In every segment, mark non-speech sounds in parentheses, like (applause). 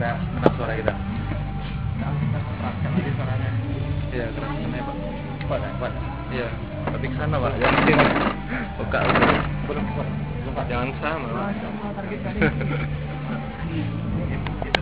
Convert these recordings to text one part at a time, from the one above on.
kita menang suara kita. Nah, kita keraskan lagi suaranya. Iya, keraskan ya, Pak. Kuat, ya? kuat. Iya, tapi ke sana, Pak. Jangan sini. Buka. Belum kuat. Belum kuat. Jangan sama, Pak. target kali. Itu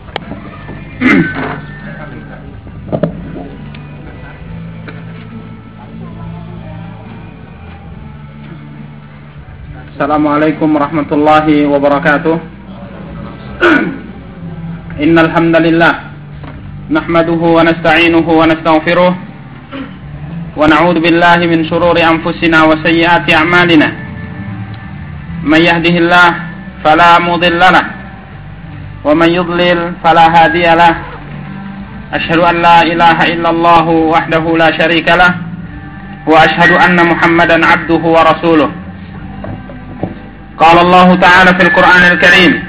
إن الحمد لله نحمده ونستعينه ونستغفره ونعوذ بالله من شرور أنفسنا وسيئات أعمالنا. من يهده الله فلا مضل له ومن يضلل فلا هادي له. أشهد أن لا إله إلا الله وحده لا شريك له وأشهد أن محمدا عبده ورسوله. قال الله تعالى في القرآن الكريم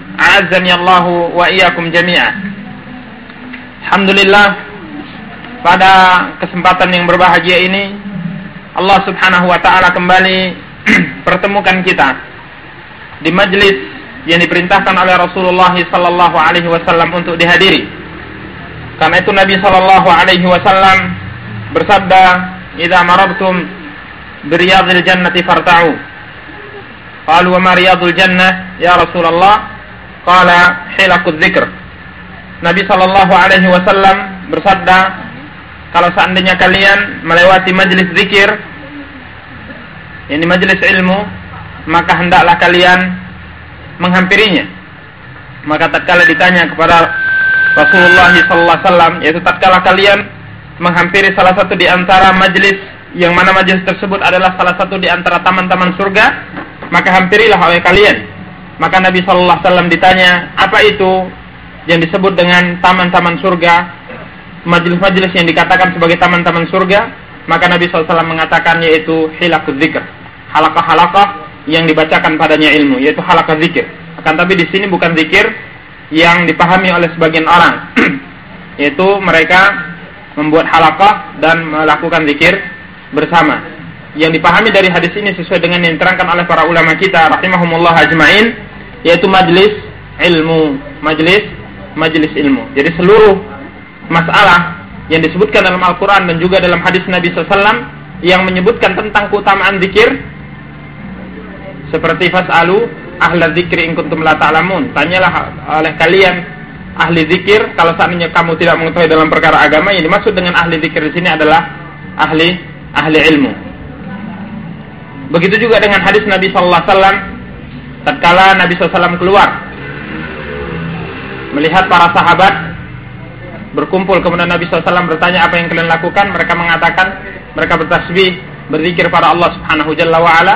A'azzani Allah wa iyyakum jami'a. Alhamdulillah pada kesempatan yang berbahagia ini Allah Subhanahu wa taala kembali (clears throat) pertemukan kita di majelis yang diperintahkan oleh Rasulullah sallallahu alaihi wasallam untuk dihadiri. Karena itu Nabi sallallahu alaihi wasallam bersabda, "Idza marabtum bi riyadil jannati farta'u." Qalu wa ma riyadul jannah ya Rasulullah? qala hilakul zikr. Nabi sallallahu alaihi wasallam bersabda, kalau seandainya kalian melewati majelis zikir, ini majelis ilmu, maka hendaklah kalian menghampirinya. Maka tatkala ditanya kepada Rasulullah sallallahu alaihi wasallam, yaitu tatkala kalian menghampiri salah satu di antara majelis yang mana majelis tersebut adalah salah satu di antara taman-taman surga, maka hampirilah oleh kalian. Maka Nabi Shallallahu Alaihi Wasallam ditanya, apa itu yang disebut dengan taman-taman surga, majelis-majelis yang dikatakan sebagai taman-taman surga? Maka Nabi SAW mengatakan yaitu hilakul zikr, halakah-halakah yang dibacakan padanya ilmu, yaitu halakah zikir. Akan tapi di sini bukan zikir yang dipahami oleh sebagian orang, (clears throat) yaitu mereka membuat halakah dan melakukan zikir bersama yang dipahami dari hadis ini sesuai dengan yang diterangkan oleh para ulama kita rahimahumullah ajmain yaitu majlis ilmu majlis majlis ilmu. Jadi seluruh masalah yang disebutkan dalam Al-Quran dan juga dalam hadis Nabi SAW yang menyebutkan tentang keutamaan zikir seperti fas'alu ahla zikri in kuntum la ta'lamun. Tanyalah oleh kalian ahli zikir kalau seandainya kamu tidak mengetahui dalam perkara agama yang dimaksud dengan ahli zikir di sini adalah ahli ahli ilmu. Begitu juga dengan hadis Nabi Sallallahu Alaihi Wasallam tatkala Nabi SAW keluar melihat para sahabat berkumpul kemudian Nabi SAW bertanya apa yang kalian lakukan mereka mengatakan mereka bertasbih berzikir pada Allah Subhanahu Jalla wa ala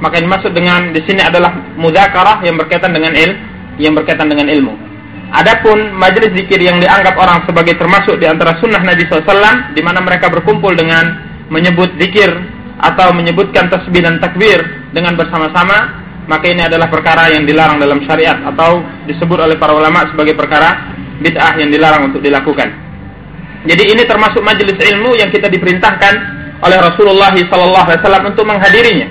maka yang dimaksud dengan di sini adalah mudzakarah yang berkaitan dengan il yang berkaitan dengan ilmu. Adapun majelis zikir yang dianggap orang sebagai termasuk di antara sunnah Nabi SAW, di mana mereka berkumpul dengan menyebut zikir atau menyebutkan tasbih dan takbir dengan bersama-sama, maka ini adalah perkara yang dilarang dalam syariat atau disebut oleh para ulama sebagai perkara bid'ah yang dilarang untuk dilakukan. Jadi ini termasuk majelis ilmu yang kita diperintahkan oleh Rasulullah SAW untuk menghadirinya.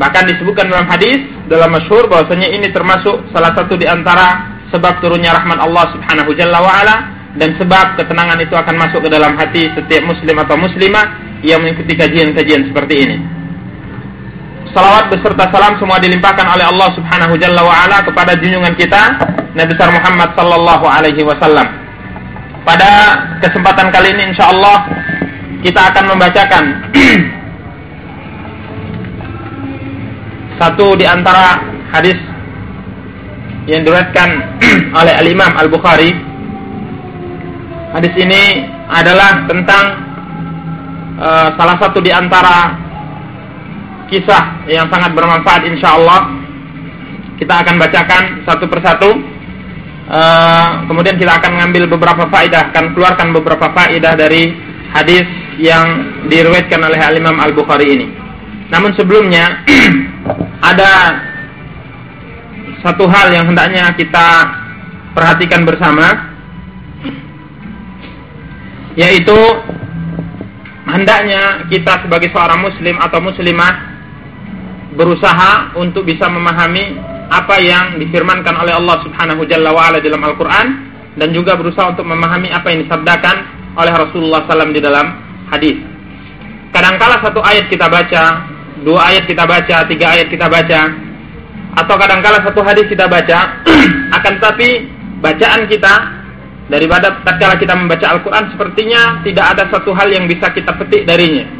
Bahkan disebutkan dalam hadis dalam masyhur bahwasanya ini termasuk salah satu di antara sebab turunnya rahmat Allah Subhanahu Jalla wa ala dan sebab ketenangan itu akan masuk ke dalam hati setiap muslim atau muslimah yang mengikuti kajian-kajian seperti ini. Salawat beserta salam semua dilimpahkan oleh Allah Subhanahu Jalla wa ala kepada junjungan kita Nabi besar Muhammad sallallahu alaihi wasallam. pada kesempatan kali ini insya Allah kita akan membacakan (clears throat) satu di antara hadis yang diriwayatkan (clears throat) oleh Al Imam Al Bukhari. Hadis ini adalah tentang uh, salah satu di antara kisah yang sangat bermanfaat insya Allah. Kita akan bacakan satu persatu. Uh, kemudian kita akan mengambil beberapa faedah, akan keluarkan beberapa faedah dari hadis yang diriwayatkan oleh Al Imam Al Bukhari ini. Namun sebelumnya (clears throat) ada satu hal yang hendaknya kita perhatikan bersama yaitu hendaknya kita sebagai seorang muslim atau muslimah berusaha untuk bisa memahami apa yang difirmankan oleh Allah Subhanahu Jalla wa ala dalam Al-Qur'an dan juga berusaha untuk memahami apa yang disabdakan oleh Rasulullah SAW di dalam hadis. Kadangkala satu ayat kita baca, dua ayat kita baca, tiga ayat kita baca, atau kadangkala satu hadis kita baca, (clears throat) akan tetapi bacaan kita daripada tatkala kita membaca Al-Quran sepertinya tidak ada satu hal yang bisa kita petik darinya.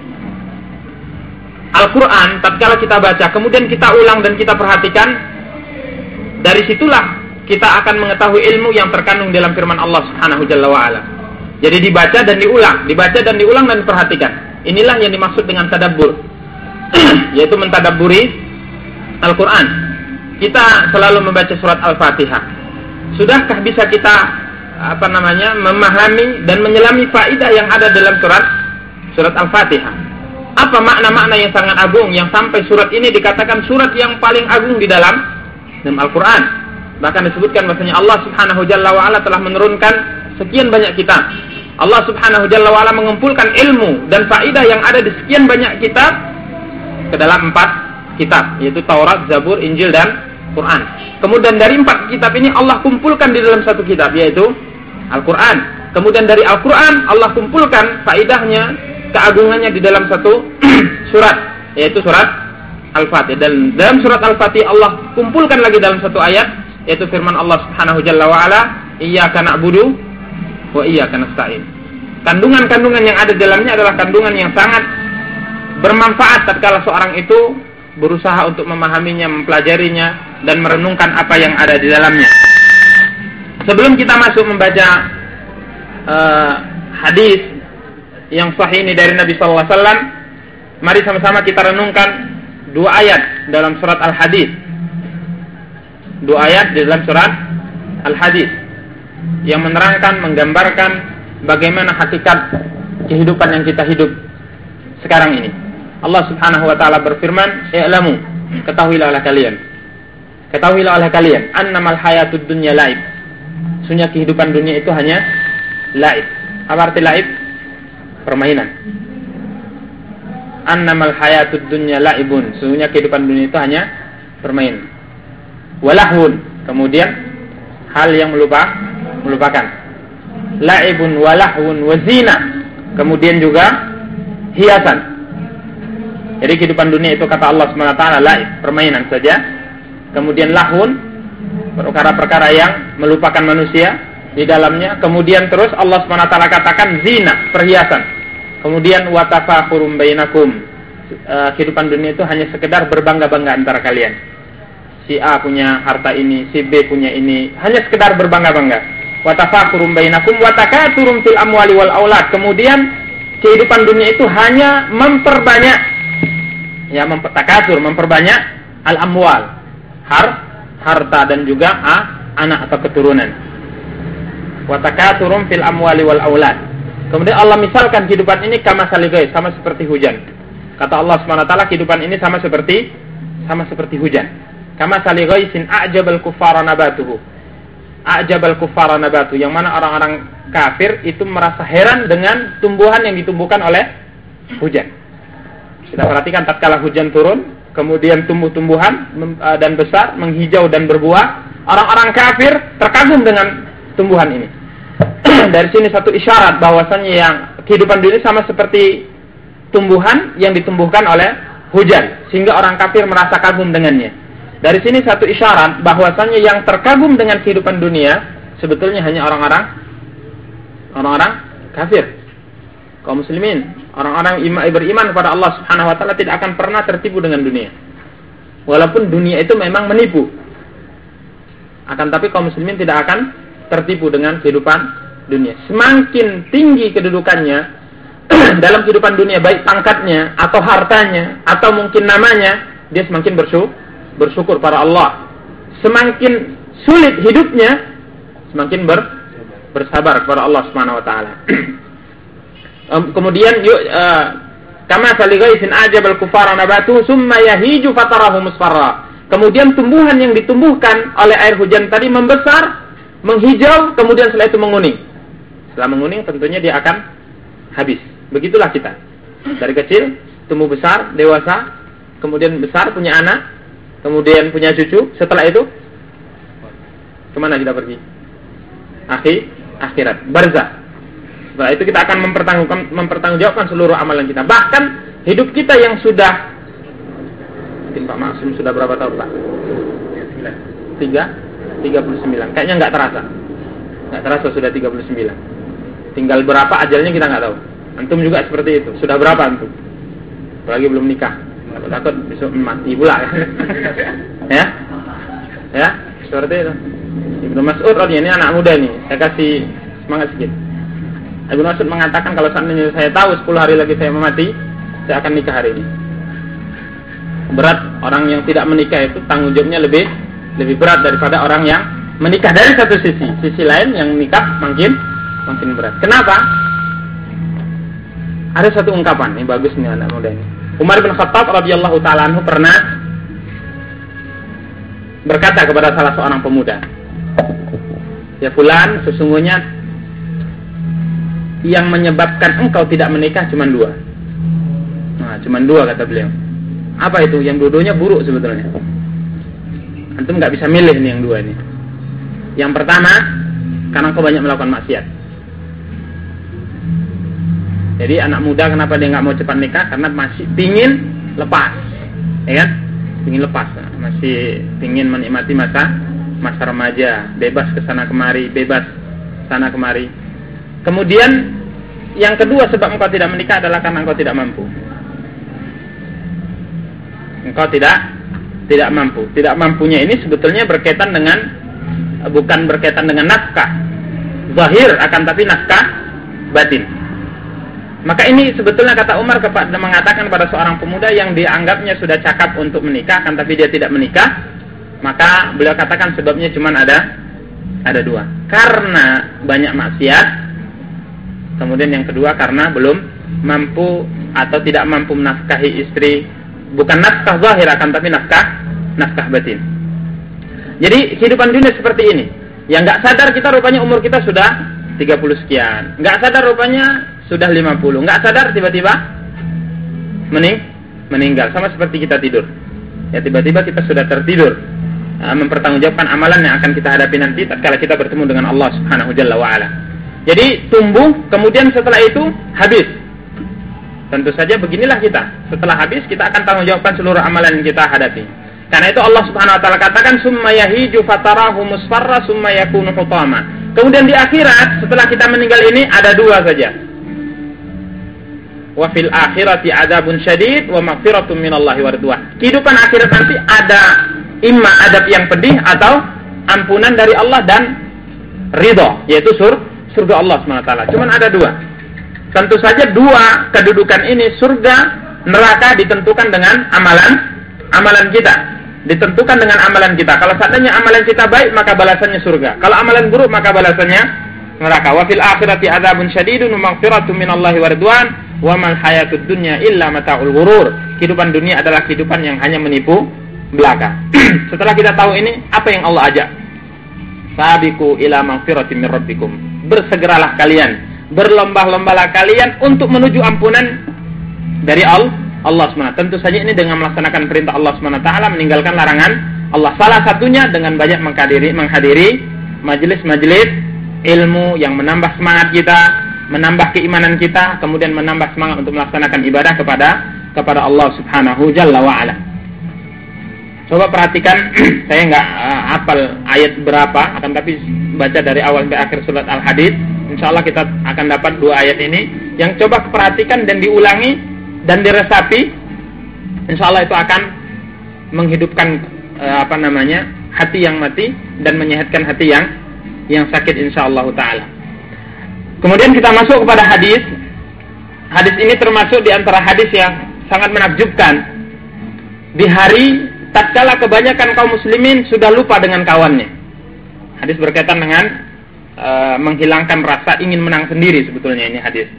Al-Quran tatkala kita baca, kemudian kita ulang dan kita perhatikan, dari situlah kita akan mengetahui ilmu yang terkandung dalam firman Allah Subhanahu Jalla wa ala. Jadi dibaca dan diulang, dibaca dan diulang dan perhatikan. Inilah yang dimaksud dengan tadabbur. (clears throat) yaitu mentadabburi Al-Qur'an. Kita selalu membaca surat Al-Fatihah. Sudahkah bisa kita apa namanya memahami dan menyelami faidah yang ada dalam surat surat Al-Fatihah? Apa makna-makna yang sangat agung yang sampai surat ini dikatakan surat yang paling agung di dalam dalam Al-Qur'an? Bahkan disebutkan bahwasanya Allah Subhanahu Jalla wa ala telah menurunkan sekian banyak kitab. Allah Subhanahu Jalla wa ala mengumpulkan ilmu dan faidah yang ada di sekian banyak kitab ke dalam empat kitab, yaitu Taurat, Zabur, Injil dan Quran. Kemudian dari empat kitab ini Allah kumpulkan di dalam satu kitab, yaitu Al-Quran. Kemudian dari Al-Quran Allah kumpulkan faidahnya, keagungannya di dalam satu (clears throat) surat, yaitu surat Al-Fatih. Dan dalam surat Al-Fatih Allah kumpulkan lagi dalam satu ayat, yaitu firman Allah Subhanahu Jalla wa ala, "Iyyaka na'budu wa iya nasta'in. Kandungan-kandungan yang ada dalamnya adalah kandungan yang sangat bermanfaat tatkala seorang itu berusaha untuk memahaminya, mempelajarinya dan merenungkan apa yang ada di dalamnya. Sebelum kita masuk membaca uh, hadis yang sahih ini dari Nabi sallallahu alaihi wasallam, mari sama-sama kita renungkan dua ayat dalam surat Al-Hadid. Dua ayat di dalam surat Al-Hadid yang menerangkan, menggambarkan bagaimana hakikat kehidupan yang kita hidup sekarang ini. Allah Subhanahu wa taala berfirman, "I'lamu, ketahuilah oleh kalian. Ketahuilah oleh kalian, annamal hayatud dunya laib." Sunya kehidupan dunia itu hanya laib. Apa arti laib? Permainan. Annamal hayatud dunya laibun. Sesungguhnya kehidupan dunia itu hanya permainan. Walahun. Kemudian hal yang melupa melupakan. La'ibun walahun wazina. Kemudian juga hiasan. Jadi kehidupan dunia itu kata Allah SWT la'ib, permainan saja. Kemudian lahun, perkara-perkara yang melupakan manusia di dalamnya. Kemudian terus Allah SWT katakan zina, perhiasan. Kemudian watafakurum bainakum. Uh, kehidupan dunia itu hanya sekedar berbangga-bangga antara kalian. Si A punya harta ini, si B punya ini, hanya sekedar berbangga-bangga watafakurum bainakum watakaturum fil amwali wal aulad. Kemudian kehidupan dunia itu hanya memperbanyak ya mempertakatur, memperbanyak al amwal, har harta dan juga ah, anak atau keturunan. Watakaturum fil amwali wal aulad. Kemudian Allah misalkan kehidupan ini kama saligai, sama seperti hujan. Kata Allah SWT kehidupan ini sama seperti sama seperti hujan. Kama saligai sin a'jabal kufara nabatuhu ajabal kufara nabatu yang mana orang-orang kafir itu merasa heran dengan tumbuhan yang ditumbuhkan oleh hujan. Kita perhatikan tatkala hujan turun, kemudian tumbuh-tumbuhan eh, dan besar, menghijau dan berbuah, orang-orang kafir terkagum dengan tumbuhan ini. (clears throat) Dari sini satu isyarat bahwasannya yang kehidupan dunia sama seperti tumbuhan yang ditumbuhkan oleh hujan, sehingga orang kafir merasa kagum dengannya. Dari sini satu isyarat bahwasannya yang terkagum dengan kehidupan dunia sebetulnya hanya orang-orang Orang-orang kafir. Kaum muslimin, orang-orang beriman kepada Allah Subhanahu wa taala tidak akan pernah tertipu dengan dunia. Walaupun dunia itu memang menipu. Akan tapi kaum muslimin tidak akan tertipu dengan kehidupan dunia. Semakin tinggi kedudukannya (clears throat) dalam kehidupan dunia, baik pangkatnya atau hartanya atau mungkin namanya, dia semakin bersyukur, bersyukur pada Allah. Semakin sulit hidupnya, semakin ber, bersabar kepada Allah Subhanahu wa taala. (clears throat) Kemudian yuk uh, Kama saligaisin ajabal kufara nabatu summa yahiju fatarahu musfarra. Kemudian tumbuhan yang ditumbuhkan oleh air hujan tadi membesar, menghijau, kemudian setelah itu menguning. Setelah menguning tentunya dia akan habis. Begitulah kita. Dari kecil tumbuh besar, dewasa, kemudian besar punya anak, kemudian punya cucu, setelah itu ke mana kita pergi? Akhir, akhirat, barzah. Setelah itu kita akan mempertanggungjawabkan, mempertanggungjawabkan seluruh amalan kita. Bahkan hidup kita yang sudah mungkin Pak Maksum sudah berapa tahun Pak? Tiga, tiga puluh sembilan. Kayaknya nggak terasa, nggak terasa sudah tiga puluh sembilan. Tinggal berapa ajalnya kita nggak tahu. Antum juga seperti itu. Sudah berapa antum? Apalagi belum nikah. Takut takut besok mati pula. (laughs) ya, ya, seperti itu. Ibnu Mas'ud, ini anak muda nih. Saya kasih semangat sedikit. Ibnu Mas'ud mengatakan kalau seandainya saya tahu 10 hari lagi saya mati, saya akan nikah hari ini. Berat orang yang tidak menikah itu tanggung jawabnya lebih lebih berat daripada orang yang menikah dari satu sisi. Sisi lain yang nikah makin makin berat. Kenapa? Ada satu ungkapan yang bagus nih anak muda ini. Umar bin Khattab radhiyallahu taala anhu pernah berkata kepada salah seorang pemuda, "Ya fulan, sesungguhnya yang menyebabkan engkau tidak menikah cuma dua. Nah, cuma dua kata beliau. Apa itu? Yang dua-duanya buruk sebetulnya. Antum nggak bisa milih nih yang dua ini. Yang pertama, karena engkau banyak melakukan maksiat. Jadi anak muda kenapa dia nggak mau cepat nikah? Karena masih pingin lepas, ya kan? Pingin lepas, masih pingin menikmati masa masa remaja, bebas ke sana kemari, bebas sana kemari Kemudian yang kedua sebab engkau tidak menikah adalah karena engkau tidak mampu. Engkau tidak tidak mampu. Tidak mampunya ini sebetulnya berkaitan dengan bukan berkaitan dengan nafkah zahir akan tapi nafkah batin. Maka ini sebetulnya kata Umar kepada mengatakan pada seorang pemuda yang dianggapnya sudah cakap untuk menikah akan tapi dia tidak menikah, maka beliau katakan sebabnya cuma ada ada dua. Karena banyak maksiat Kemudian yang kedua karena belum mampu atau tidak mampu menafkahi istri bukan nafkah zahir akan tapi nafkah nafkah batin. Jadi kehidupan dunia seperti ini. Yang nggak sadar kita rupanya umur kita sudah 30 sekian. Nggak sadar rupanya sudah 50. Nggak sadar tiba-tiba mening meninggal sama seperti kita tidur. Ya tiba-tiba kita sudah tertidur. Nah, mempertanggungjawabkan amalan yang akan kita hadapi nanti tatkala kita bertemu dengan Allah Subhanahu wa taala. Jadi tumbuh, kemudian setelah itu habis. Tentu saja beginilah kita. Setelah habis kita akan tanggung jawabkan seluruh amalan yang kita hadapi. Karena itu Allah Subhanahu wa taala katakan summa yahiju fatarahu musfarra summa yakunu hutama. Kemudian di akhirat setelah kita meninggal ini ada dua saja. Wa fil akhirati adzabun syadid wa maghfiratun minallahi wa ridwan. Kehidupan akhirat nanti ada imma adab yang pedih atau ampunan dari Allah dan ridho yaitu sur surga Allah SWT. Cuman ada dua. Tentu saja dua kedudukan ini surga, neraka ditentukan dengan amalan amalan kita. Ditentukan dengan amalan kita. Kalau seandainya amalan kita baik, maka balasannya surga. Kalau amalan buruk, maka balasannya neraka. Wa fil akhirati adzabun syadidun wa maghfiratun minallahi wa ridwan wa mal hayatud dunya illa mata'ul ghurur. Kehidupan dunia adalah kehidupan yang hanya menipu belaka. (clears throat) Setelah kita tahu ini, apa yang Allah ajak? Sabiku ila maghfiratin min bersegeralah kalian, berlomba-lombalah kalian untuk menuju ampunan dari Allah Allah SWT. Tentu saja ini dengan melaksanakan perintah Allah SWT, meninggalkan larangan Allah. Salah satunya dengan banyak menghadiri, menghadiri majelis-majelis ilmu yang menambah semangat kita, menambah keimanan kita, kemudian menambah semangat untuk melaksanakan ibadah kepada kepada Allah Subhanahu Jalla wa ala. Coba perhatikan, (clears throat) saya nggak uh, hafal ayat berapa, akan tapi baca dari awal sampai akhir surat Al-Hadid. insya Allah kita akan dapat dua ayat ini yang coba perhatikan dan diulangi dan diresapi insya Allah itu akan menghidupkan uh, apa namanya hati yang mati dan menyehatkan hati yang yang sakit insya Allah taala. Kemudian kita masuk kepada hadis. Hadis ini termasuk di antara hadis yang sangat menakjubkan. Di hari tatkala kebanyakan kaum muslimin sudah lupa dengan kawannya. Hadis berkaitan dengan uh, menghilangkan rasa ingin menang sendiri sebetulnya ini hadis.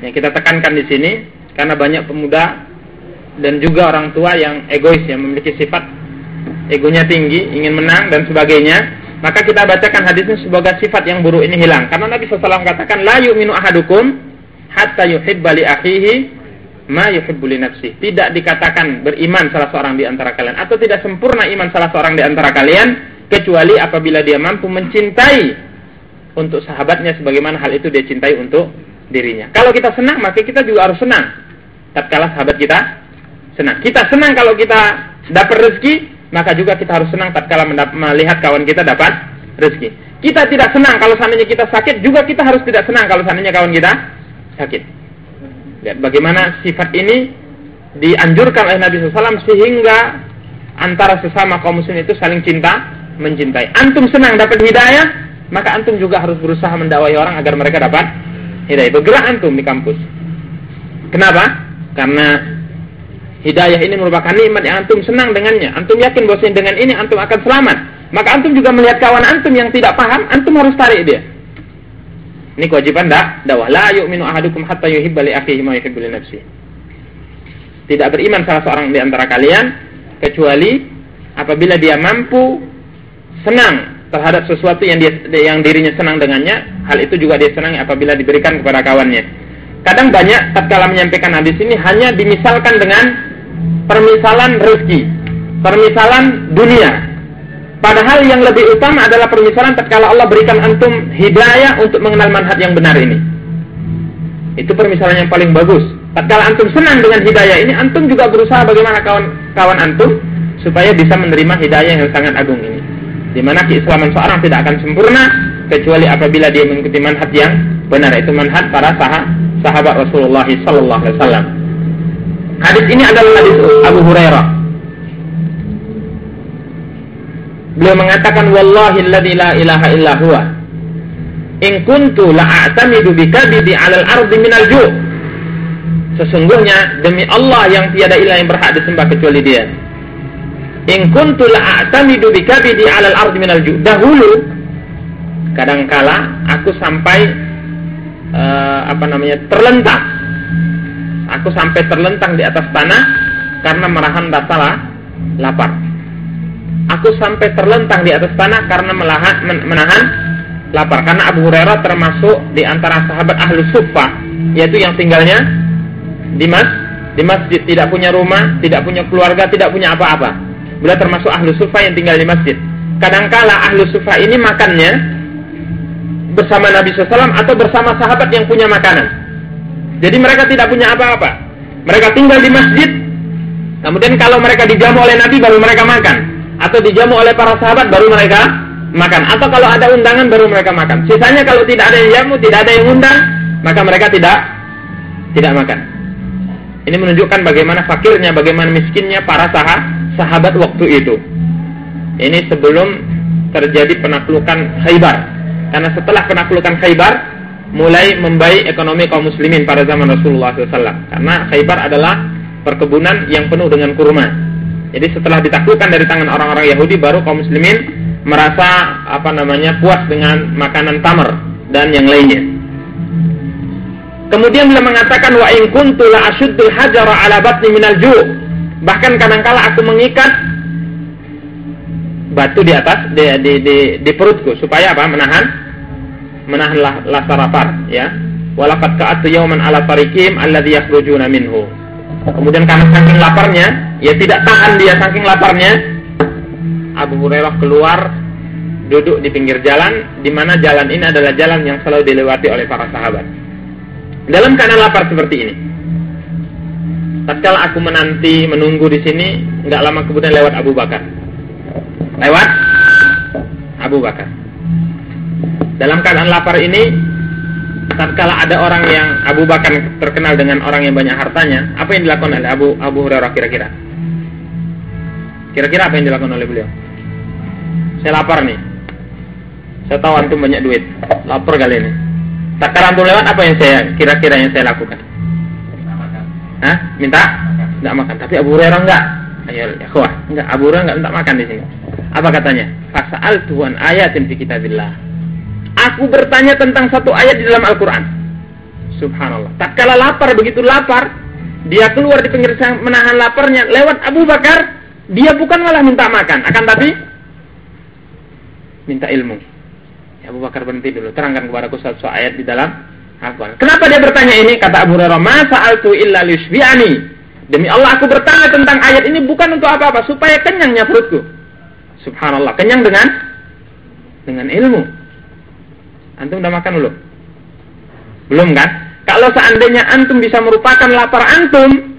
Yang kita tekankan di sini karena banyak pemuda dan juga orang tua yang egois yang memiliki sifat egonya tinggi, ingin menang dan sebagainya, maka kita bacakan hadisnya sebagai sifat yang buruk ini hilang. Karena Nabi SAW katakan, La yu'minu ahadukum hatta yuhibba li akhihi ma yuhibbu li nafsi. Tidak dikatakan beriman salah seorang di antara kalian atau tidak sempurna iman salah seorang di antara kalian kecuali apabila dia mampu mencintai untuk sahabatnya sebagaimana hal itu dia cintai untuk dirinya. Kalau kita senang, maka kita juga harus senang. Tatkala sahabat kita senang. Kita senang kalau kita dapat rezeki, maka juga kita harus senang tatkala melihat kawan kita dapat rezeki. Kita tidak senang kalau seandainya kita sakit, juga kita harus tidak senang kalau seandainya kawan kita sakit. Lihat bagaimana sifat ini dianjurkan oleh Nabi SAW sehingga antara sesama kaum muslim itu saling cinta, mencintai. Antum senang dapat hidayah, maka antum juga harus berusaha mendakwai orang agar mereka dapat hidayah. Bergerak antum di kampus. Kenapa? Karena Hidayah ini merupakan nikmat yang antum senang dengannya. Antum yakin bahwa dengan ini antum akan selamat. Maka antum juga melihat kawan antum yang tidak paham, antum harus tarik dia. Ini kewajiban dah dakwah. La yu'minu ahadukum hatta yuhibba li akhihi ma yuhibbu li nafsihi. Tidak beriman salah seorang di antara kalian kecuali apabila dia mampu senang terhadap sesuatu yang dia yang dirinya senang dengannya, hal itu juga dia senang apabila diberikan kepada kawannya. Kadang banyak tatkala menyampaikan hadis ini hanya dimisalkan dengan permisalan rezeki, permisalan dunia. Padahal yang lebih utama adalah permisalan tatkala Allah berikan antum hidayah untuk mengenal manhaj yang benar ini. Itu permisalan yang paling bagus. Tatkala antum senang dengan hidayah ini, antum juga berusaha bagaimana kawan-kawan antum supaya bisa menerima hidayah yang sangat agung ini. Di mana keislaman seorang tidak akan sempurna kecuali apabila dia mengikuti manhaj yang benar itu manhaj para sahabat Rasulullah sallallahu alaihi wasallam. Hadis ini adalah hadis Abu Hurairah. Beliau mengatakan wallahi alladzi la ilaha illa huwa. In kuntu la'atamidu bikabidi 'alal ardi minal ju'. Sesungguhnya demi Allah yang tiada ilah yang berhak disembah kecuali Dia. In kuntu la'atamidu bikabidi 'alal ardi minal ju'. Dahulu kadangkala aku sampai uh, apa namanya terlentak Aku sampai terlentang di atas tanah karena merahan rasa lapar. Aku sampai terlentang di atas tanah karena melahan, menahan lapar. Karena Abu Hurairah termasuk di antara sahabat ahlu sufa, yaitu yang tinggalnya di mas di masjid, tidak punya rumah, tidak punya keluarga, tidak punya apa-apa. Beliau termasuk ahlu sufa yang tinggal di masjid. Kadangkala ahlu sufa ini makannya bersama Nabi SAW atau bersama sahabat yang punya makanan. Jadi mereka tidak punya apa-apa. Mereka tinggal di masjid. Kemudian kalau mereka dijamu oleh Nabi baru mereka makan. Atau dijamu oleh para sahabat baru mereka makan. Atau kalau ada undangan baru mereka makan. Sisanya kalau tidak ada yang jamu, tidak ada yang undang, maka mereka tidak tidak makan. Ini menunjukkan bagaimana fakirnya, bagaimana miskinnya para sahabat sahabat waktu itu. Ini sebelum terjadi penaklukan Khaybar. Karena setelah penaklukan Khaybar, mulai membaik ekonomi kaum muslimin pada zaman Rasulullah SAW. Karena Khaybar adalah perkebunan yang penuh dengan kurma. Jadi setelah ditaklukkan dari tangan orang-orang Yahudi, baru kaum muslimin merasa apa namanya puas dengan makanan tamar dan yang lainnya. Kemudian beliau mengatakan wa in kuntu la ashuddul hajara ala batni minal ju'. Bahkan kadangkala aku mengikat batu di atas di, di, di, di perutku supaya apa? Menahan menahan rasa lapar ya. Walakat ka'atu yawman ala tarikim alladhi yakhrujuna minhu. Kemudian karena saking laparnya ya tidak tahan dia saking laparnya Abu Hurairah keluar duduk di pinggir jalan di mana jalan ini adalah jalan yang selalu dilewati oleh para sahabat. Dalam keadaan lapar seperti ini tatkala aku menanti menunggu di sini nggak lama kemudian lewat Abu Bakar. Lewat Abu Bakar dalam keadaan lapar ini tatkala ada orang yang Abu Bakar terkenal dengan orang yang banyak hartanya, apa yang dilakukan oleh Abu Abu Hurairah kira-kira? Kira-kira apa yang dilakukan oleh beliau? Saya lapar nih. Saya tahu antum banyak duit. Lapar kali ini. Tatkala antum lewat apa yang saya kira-kira yang saya lakukan? Hah? Minta? Enggak makan. Tapi Abu Hurairah enggak. Ayo, ikhwah, enggak Abu Hurairah enggak minta makan di sini. Apa katanya? Fasal Tuhan ayatin fi kitabillah. Aku bertanya tentang satu ayat di dalam Al-Qur'an. Subhanallah. Tak kala lapar begitu lapar, dia keluar di pinggir menahan laparnya lewat Abu Bakar, dia bukan malah minta makan, akan tapi minta ilmu. Ya, Abu Bakar berhenti dulu, terangkan kepada aku satu ayat di dalam Al-Quran. Kenapa dia bertanya ini? Kata Abu Hurairah, "Masa altu illa liyushbi'ani." Demi Allah aku bertanya tentang ayat ini bukan untuk apa-apa, supaya kenyangnya perutku. Subhanallah, kenyang dengan dengan ilmu. Antum udah makan belum? Belum kan? Kalau seandainya antum bisa merupakan lapar antum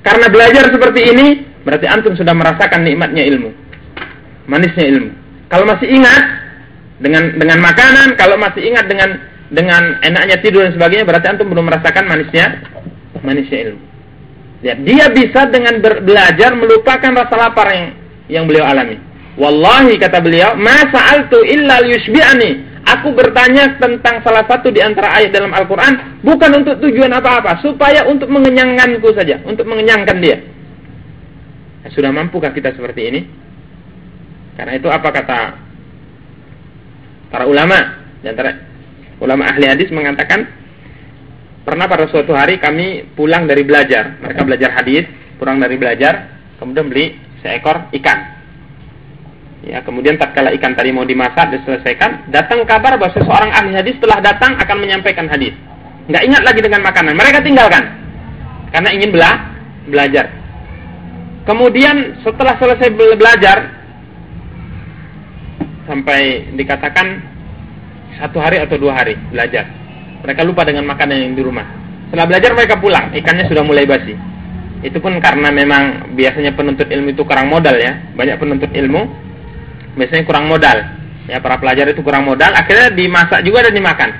karena belajar seperti ini, berarti antum sudah merasakan nikmatnya ilmu. Manisnya ilmu. Kalau masih ingat dengan dengan makanan, kalau masih ingat dengan dengan enaknya tidur dan sebagainya, berarti antum belum merasakan manisnya manisnya ilmu. Ya, dia bisa dengan belajar melupakan rasa lapar yang yang beliau alami. Wallahi kata beliau, "Ma sa'altu illa liyushbi'ani." Aku bertanya tentang salah satu di antara ayat dalam Al-Qur'an bukan untuk tujuan apa-apa, supaya untuk mengenyangkanku saja, untuk mengenyangkan dia. Ya, sudah mampukah kita seperti ini? Karena itu apa kata para ulama di antara ulama ahli hadis mengatakan pernah pada suatu hari kami pulang dari belajar, mereka belajar hadis, pulang dari belajar, kemudian beli seekor ikan. Ya, kemudian tatkala ikan tadi mau dimasak diselesaikan, datang kabar bahwa seseorang ahli hadis telah datang akan menyampaikan hadis. Nggak ingat lagi dengan makanan, mereka tinggalkan karena ingin bela belajar. Kemudian setelah selesai belajar, sampai dikatakan satu hari atau dua hari belajar. Mereka lupa dengan makanan yang di rumah. Setelah belajar mereka pulang, ikannya sudah mulai basi. Itu pun karena memang biasanya penuntut ilmu itu kurang modal ya. Banyak penuntut ilmu biasanya kurang modal. Ya para pelajar itu kurang modal, akhirnya dimasak juga dan dimakan.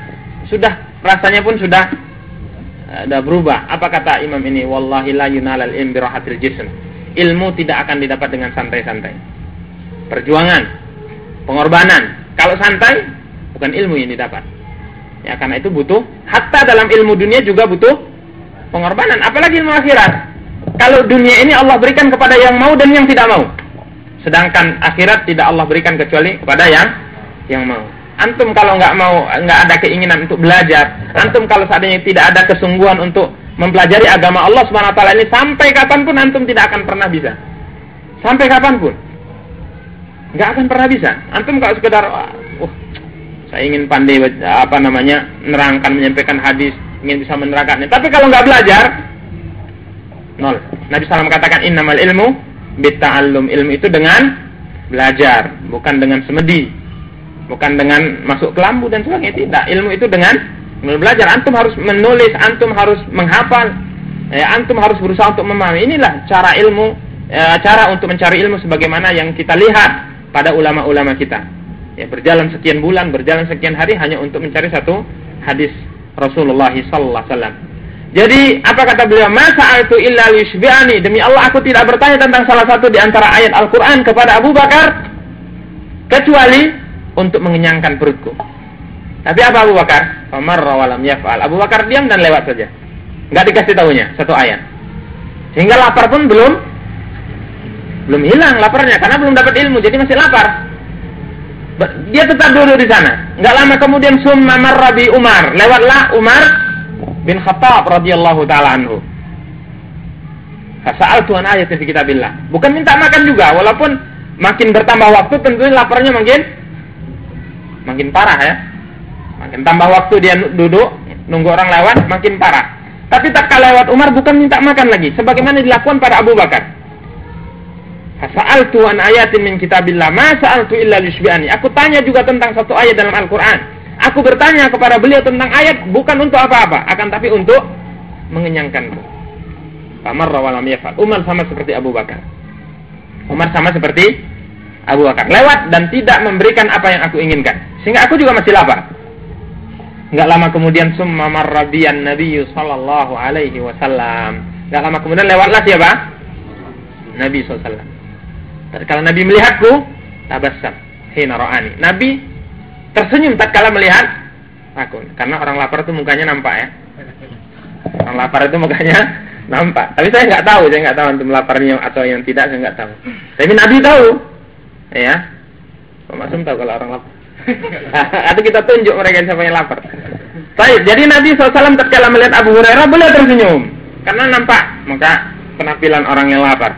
Sudah rasanya pun sudah ada eh, berubah. Apa kata imam ini? Wallahi la yunalal ilm birahatil jism. Ilmu tidak akan didapat dengan santai-santai. Perjuangan, pengorbanan. Kalau santai, bukan ilmu yang didapat. Ya, karena itu butuh, hatta dalam ilmu dunia juga butuh pengorbanan. Apalagi ilmu akhirat. Kalau dunia ini Allah berikan kepada yang mau dan yang tidak mau. Sedangkan akhirat tidak Allah berikan kecuali kepada yang yang mau. Antum kalau nggak mau, nggak ada keinginan untuk belajar. Antum kalau seandainya tidak ada kesungguhan untuk mempelajari agama Allah Subhanahu Taala ini sampai kapan pun antum tidak akan pernah bisa. Sampai kapan pun nggak akan pernah bisa. Antum kalau sekedar, uh, saya ingin pandai apa namanya menerangkan, menyampaikan hadis, ingin bisa menerangkannya. Tapi kalau nggak belajar, nol. Nabi SAW katakan innamal ilmu bitta'allum. Ilmu itu dengan belajar, bukan dengan semedi. Bukan dengan masuk kelambu dan sebagainya. Tidak. Ilmu itu dengan belajar. Antum harus menulis, antum harus menghafal. Ya, antum harus berusaha untuk memahami. Inilah cara ilmu, ya, cara untuk mencari ilmu sebagaimana yang kita lihat pada ulama-ulama kita. Ya, berjalan sekian bulan, berjalan sekian hari hanya untuk mencari satu hadis Rasulullah sallallahu alaihi wasallam. Jadi apa kata beliau? Masa itu illa lishbi'ani. Demi Allah aku tidak bertanya tentang salah satu di antara ayat Al-Qur'an kepada Abu Bakar kecuali untuk mengenyangkan perutku. Tapi apa Abu Bakar? Umar rawalam yaf'al. Abu Bakar diam dan lewat saja. Enggak dikasih tahunya satu ayat. Sehingga lapar pun belum belum hilang laparnya karena belum dapat ilmu jadi masih lapar. Dia tetap duduk di sana. Enggak lama kemudian summa marra bi Umar. Lewatlah Umar bin Khattab radhiyallahu taala anhu. Fasal Tuhan ayat di kitabillah. Bukan minta makan juga walaupun makin bertambah waktu tentunya laparnya makin makin parah ya. Makin tambah waktu dia duduk nunggu orang lewat makin parah. Tapi tak lewat Umar bukan minta makan lagi sebagaimana dilakukan pada Abu Bakar. Sa'altu an ayatin min kitabillah ma sa'altu illa lisbi'ani. Aku tanya juga tentang satu ayat dalam Al-Qur'an. Aku bertanya kepada beliau tentang ayat bukan untuk apa-apa, akan tapi untuk mengenyangkanku. Umar rawalam yafal. Umar sama seperti Abu Bakar. Umar sama seperti Abu Bakar. Lewat dan tidak memberikan apa yang aku inginkan. Sehingga aku juga masih lapar. Enggak lama kemudian summa marrabiyan Nabi sallallahu alaihi wasallam. Enggak lama kemudian lewatlah siapa? Nabi sallallahu kalau Nabi melihatku, tabassam hina ra'ani. Nabi tersenyum tak kala melihat aku. Karena orang lapar itu mukanya nampak ya. Orang lapar itu mukanya (laughs) nampak. Tapi saya nggak tahu, saya nggak tahu untuk melaparnya atau yang tidak, saya nggak tahu. Tapi Nabi tahu, ya. Pak tahu kalau orang lapar. (laughs) Atau kita tunjuk mereka siapa yang lapar. Baik, jadi Nabi SAW tatkala melihat Abu Hurairah beliau tersenyum karena nampak maka penampilan orang yang lapar.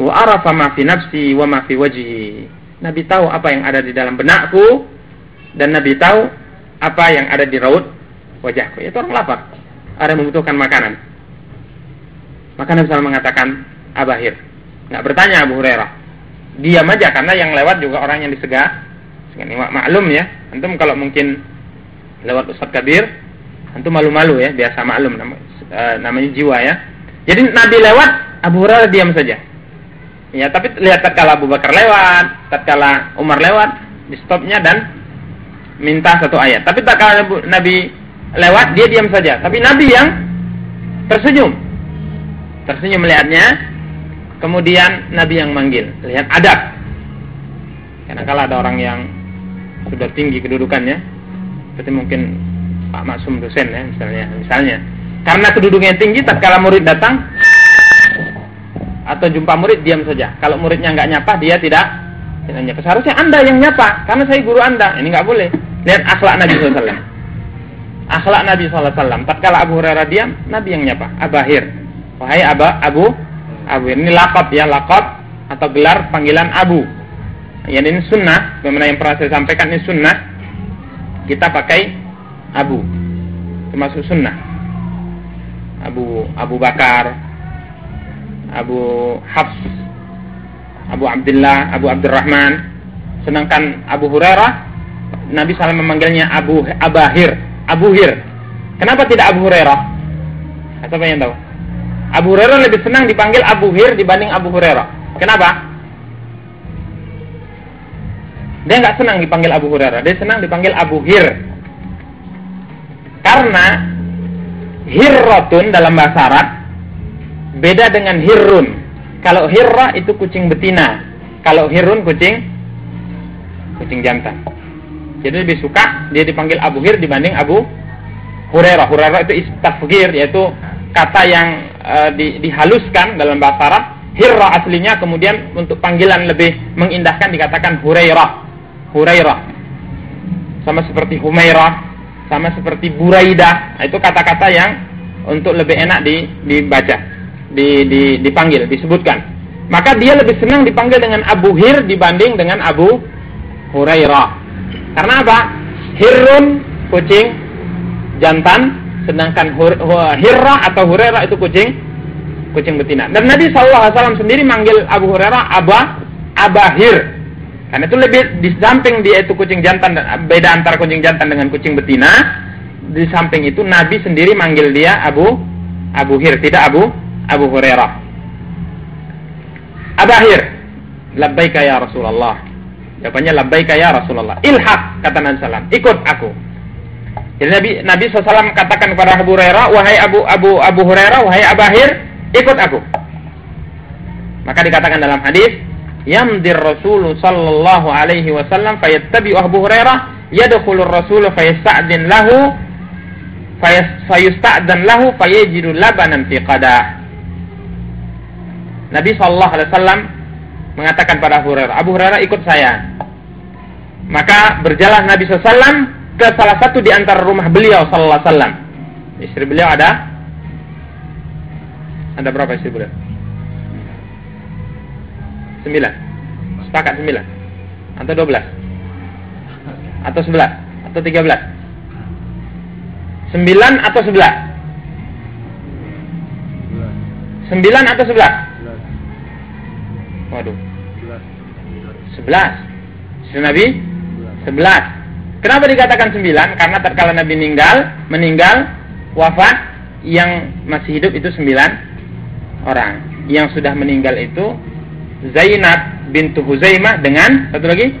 Wa arafa ma fi nafsi wa ma fi wajhi. Nabi tahu apa yang ada di dalam benakku dan Nabi tahu apa yang ada di raut wajahku. Itu orang lapar. Ada yang membutuhkan makanan. Maka Nabi SAW mengatakan Abahir. Nggak bertanya Abu Hurairah. Diam aja karena yang lewat juga orang yang disegah ini maklum ya. Antum kalau mungkin lewat Ustaz Kabir, antum malu-malu ya, biasa maklum nama, e, namanya jiwa ya. Jadi Nabi lewat, Abu Hurairah diam saja. Ya, tapi lihat tatkala Abu Bakar lewat, tatkala Umar lewat, di stopnya dan minta satu ayat. Tapi tatkala Nabi lewat, dia diam saja. Tapi Nabi yang tersenyum. Tersenyum melihatnya, kemudian Nabi yang manggil. Lihat adab. Karena kalau ada orang yang sudah tinggi kedudukannya seperti mungkin Pak Maksum dosen ya misalnya misalnya karena kedudukannya tinggi tatkala murid datang atau jumpa murid diam saja. Kalau muridnya nggak nyapa dia tidak tidak nyapa. Seharusnya anda yang nyapa karena saya guru anda. Ini nggak boleh. Lihat akhlak Nabi SAW akhlak Nabi SAW tatkala Abu Hurairah diam Nabi yang nyapa. Abahir. Wahai Aba Abu Abu. Ini lakop ya lakop atau gelar panggilan Abu. Yang ini sunnah, bagaimana yang pernah saya sampaikan ini sunnah, kita pakai Abu, termasuk sunnah. Abu Abu Bakar, Abu Hafs, Abu Abdullah, Abu Abdurrahman. Sedangkan Abu Hurairah, Nabi SAW memanggilnya Abu Abahir, Abu Hir. Kenapa tidak Abu Hurairah? Siapa yang tahu? Abu Hurairah lebih senang dipanggil Abu Hir dibanding Abu Hurairah. Kenapa? Dia nggak senang dipanggil Abu Hurairah, dia senang dipanggil Abu Hir. Karena hirrotun dalam bahasa Arab beda dengan hirrun. Kalau hirra itu kucing betina, kalau hirrun kucing kucing jantan. Jadi lebih suka dia dipanggil Abu Hir dibanding Abu Hurairah. Hurairah itu istafgir yaitu kata yang uh, di, dihaluskan dalam bahasa Arab. Hirra aslinya kemudian untuk panggilan lebih mengindahkan dikatakan Hurairah. Hurairah. Sama seperti Humairah, sama seperti Buraidah. Itu kata-kata yang untuk lebih enak di, dibaca, di, di, dipanggil, disebutkan. Maka dia lebih senang dipanggil dengan Abu Hir dibanding dengan Abu Hurairah. Karena apa? Hirun kucing jantan, sedangkan hur, Hirra atau Hurairah itu kucing kucing betina. Dan Nabi SAW sendiri manggil Abu Hurairah Abah Abahir karena itu lebih di samping dia itu kucing jantan beda antara kucing jantan dengan kucing betina. Di samping itu Nabi sendiri manggil dia Abu Abu Hir, tidak Abu Abu Hurairah. Abahir, labbaika ya Rasulullah. Jawabannya labbaika ya Rasulullah. Ilhaq kata Nabi sallam, ikut aku. Jadi Nabi Nabi SAW katakan kepada Abu Hurairah, wahai Abu Abu Abu Hurairah, wahai Abahir, ikut aku. Maka dikatakan dalam hadis, yamdir Rasul sallallahu alaihi wasallam fayattabi Abu Hurairah yadkhulur Rasul fayasta'din lahu fayasta'dan lahu fayajidu labanan fi qadah Nabi sallallahu alaihi wasallam mengatakan pada Abu Hurairah Abu Hurairah ikut saya maka berjalan Nabi SAW ke salah satu di antara rumah beliau sallallahu alaihi wasallam istri beliau ada ada berapa istri beliau Sembilan. Sepakat sembilan. Atau dua belas. Atau sebelas. Atau tiga belas. Sembilan atau sebelas. Sembilan atau sebelas. Waduh. Sebelas. Istri Nabi? Sebelas. Kenapa dikatakan sembilan? Karena tatkala Nabi meninggal, meninggal, wafat, yang masih hidup itu sembilan orang. Yang sudah meninggal itu Zainab bintu Huzaimah dengan satu lagi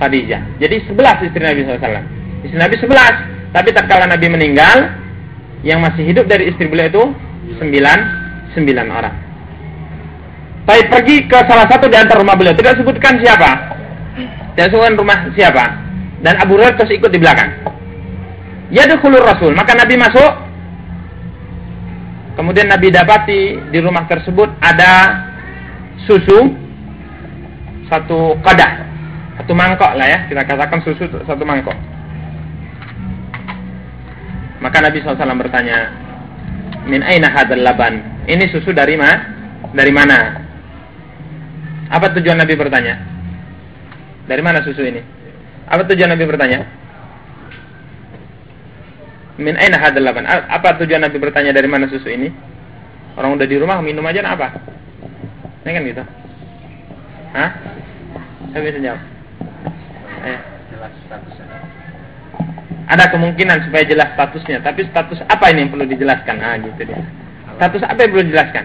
Khadijah. Jadi sebelas istri Nabi SAW. Istri Nabi sebelas. Tapi tatkala Nabi meninggal, yang masih hidup dari istri beliau itu sembilan, sembilan orang. Tapi pergi ke salah satu di antara rumah beliau. Tidak sebutkan siapa. Tidak sebutkan rumah siapa. Dan Abu Hurairah terus ikut di belakang. Ya Yadkhulur Rasul. Maka Nabi masuk. Kemudian Nabi dapati di rumah tersebut ada susu satu kadah, satu mangkok lah ya. Kita katakan susu satu mangkok. Maka Nabi SAW bertanya, Min aina hadal laban? Ini susu dari mana? Dari mana? Apa tujuan Nabi bertanya? Dari mana susu ini? Apa tujuan Nabi bertanya? Min aina hadal laban? Apa tujuan Nabi bertanya dari mana susu ini? Orang udah di rumah minum aja apa? Ini kan gitu. Hah? Saya bisa jawab. Eh. Jelas statusnya ada kemungkinan supaya jelas statusnya, tapi status apa ini yang perlu dijelaskan? Ah, gitu dia. Status apa yang perlu dijelaskan?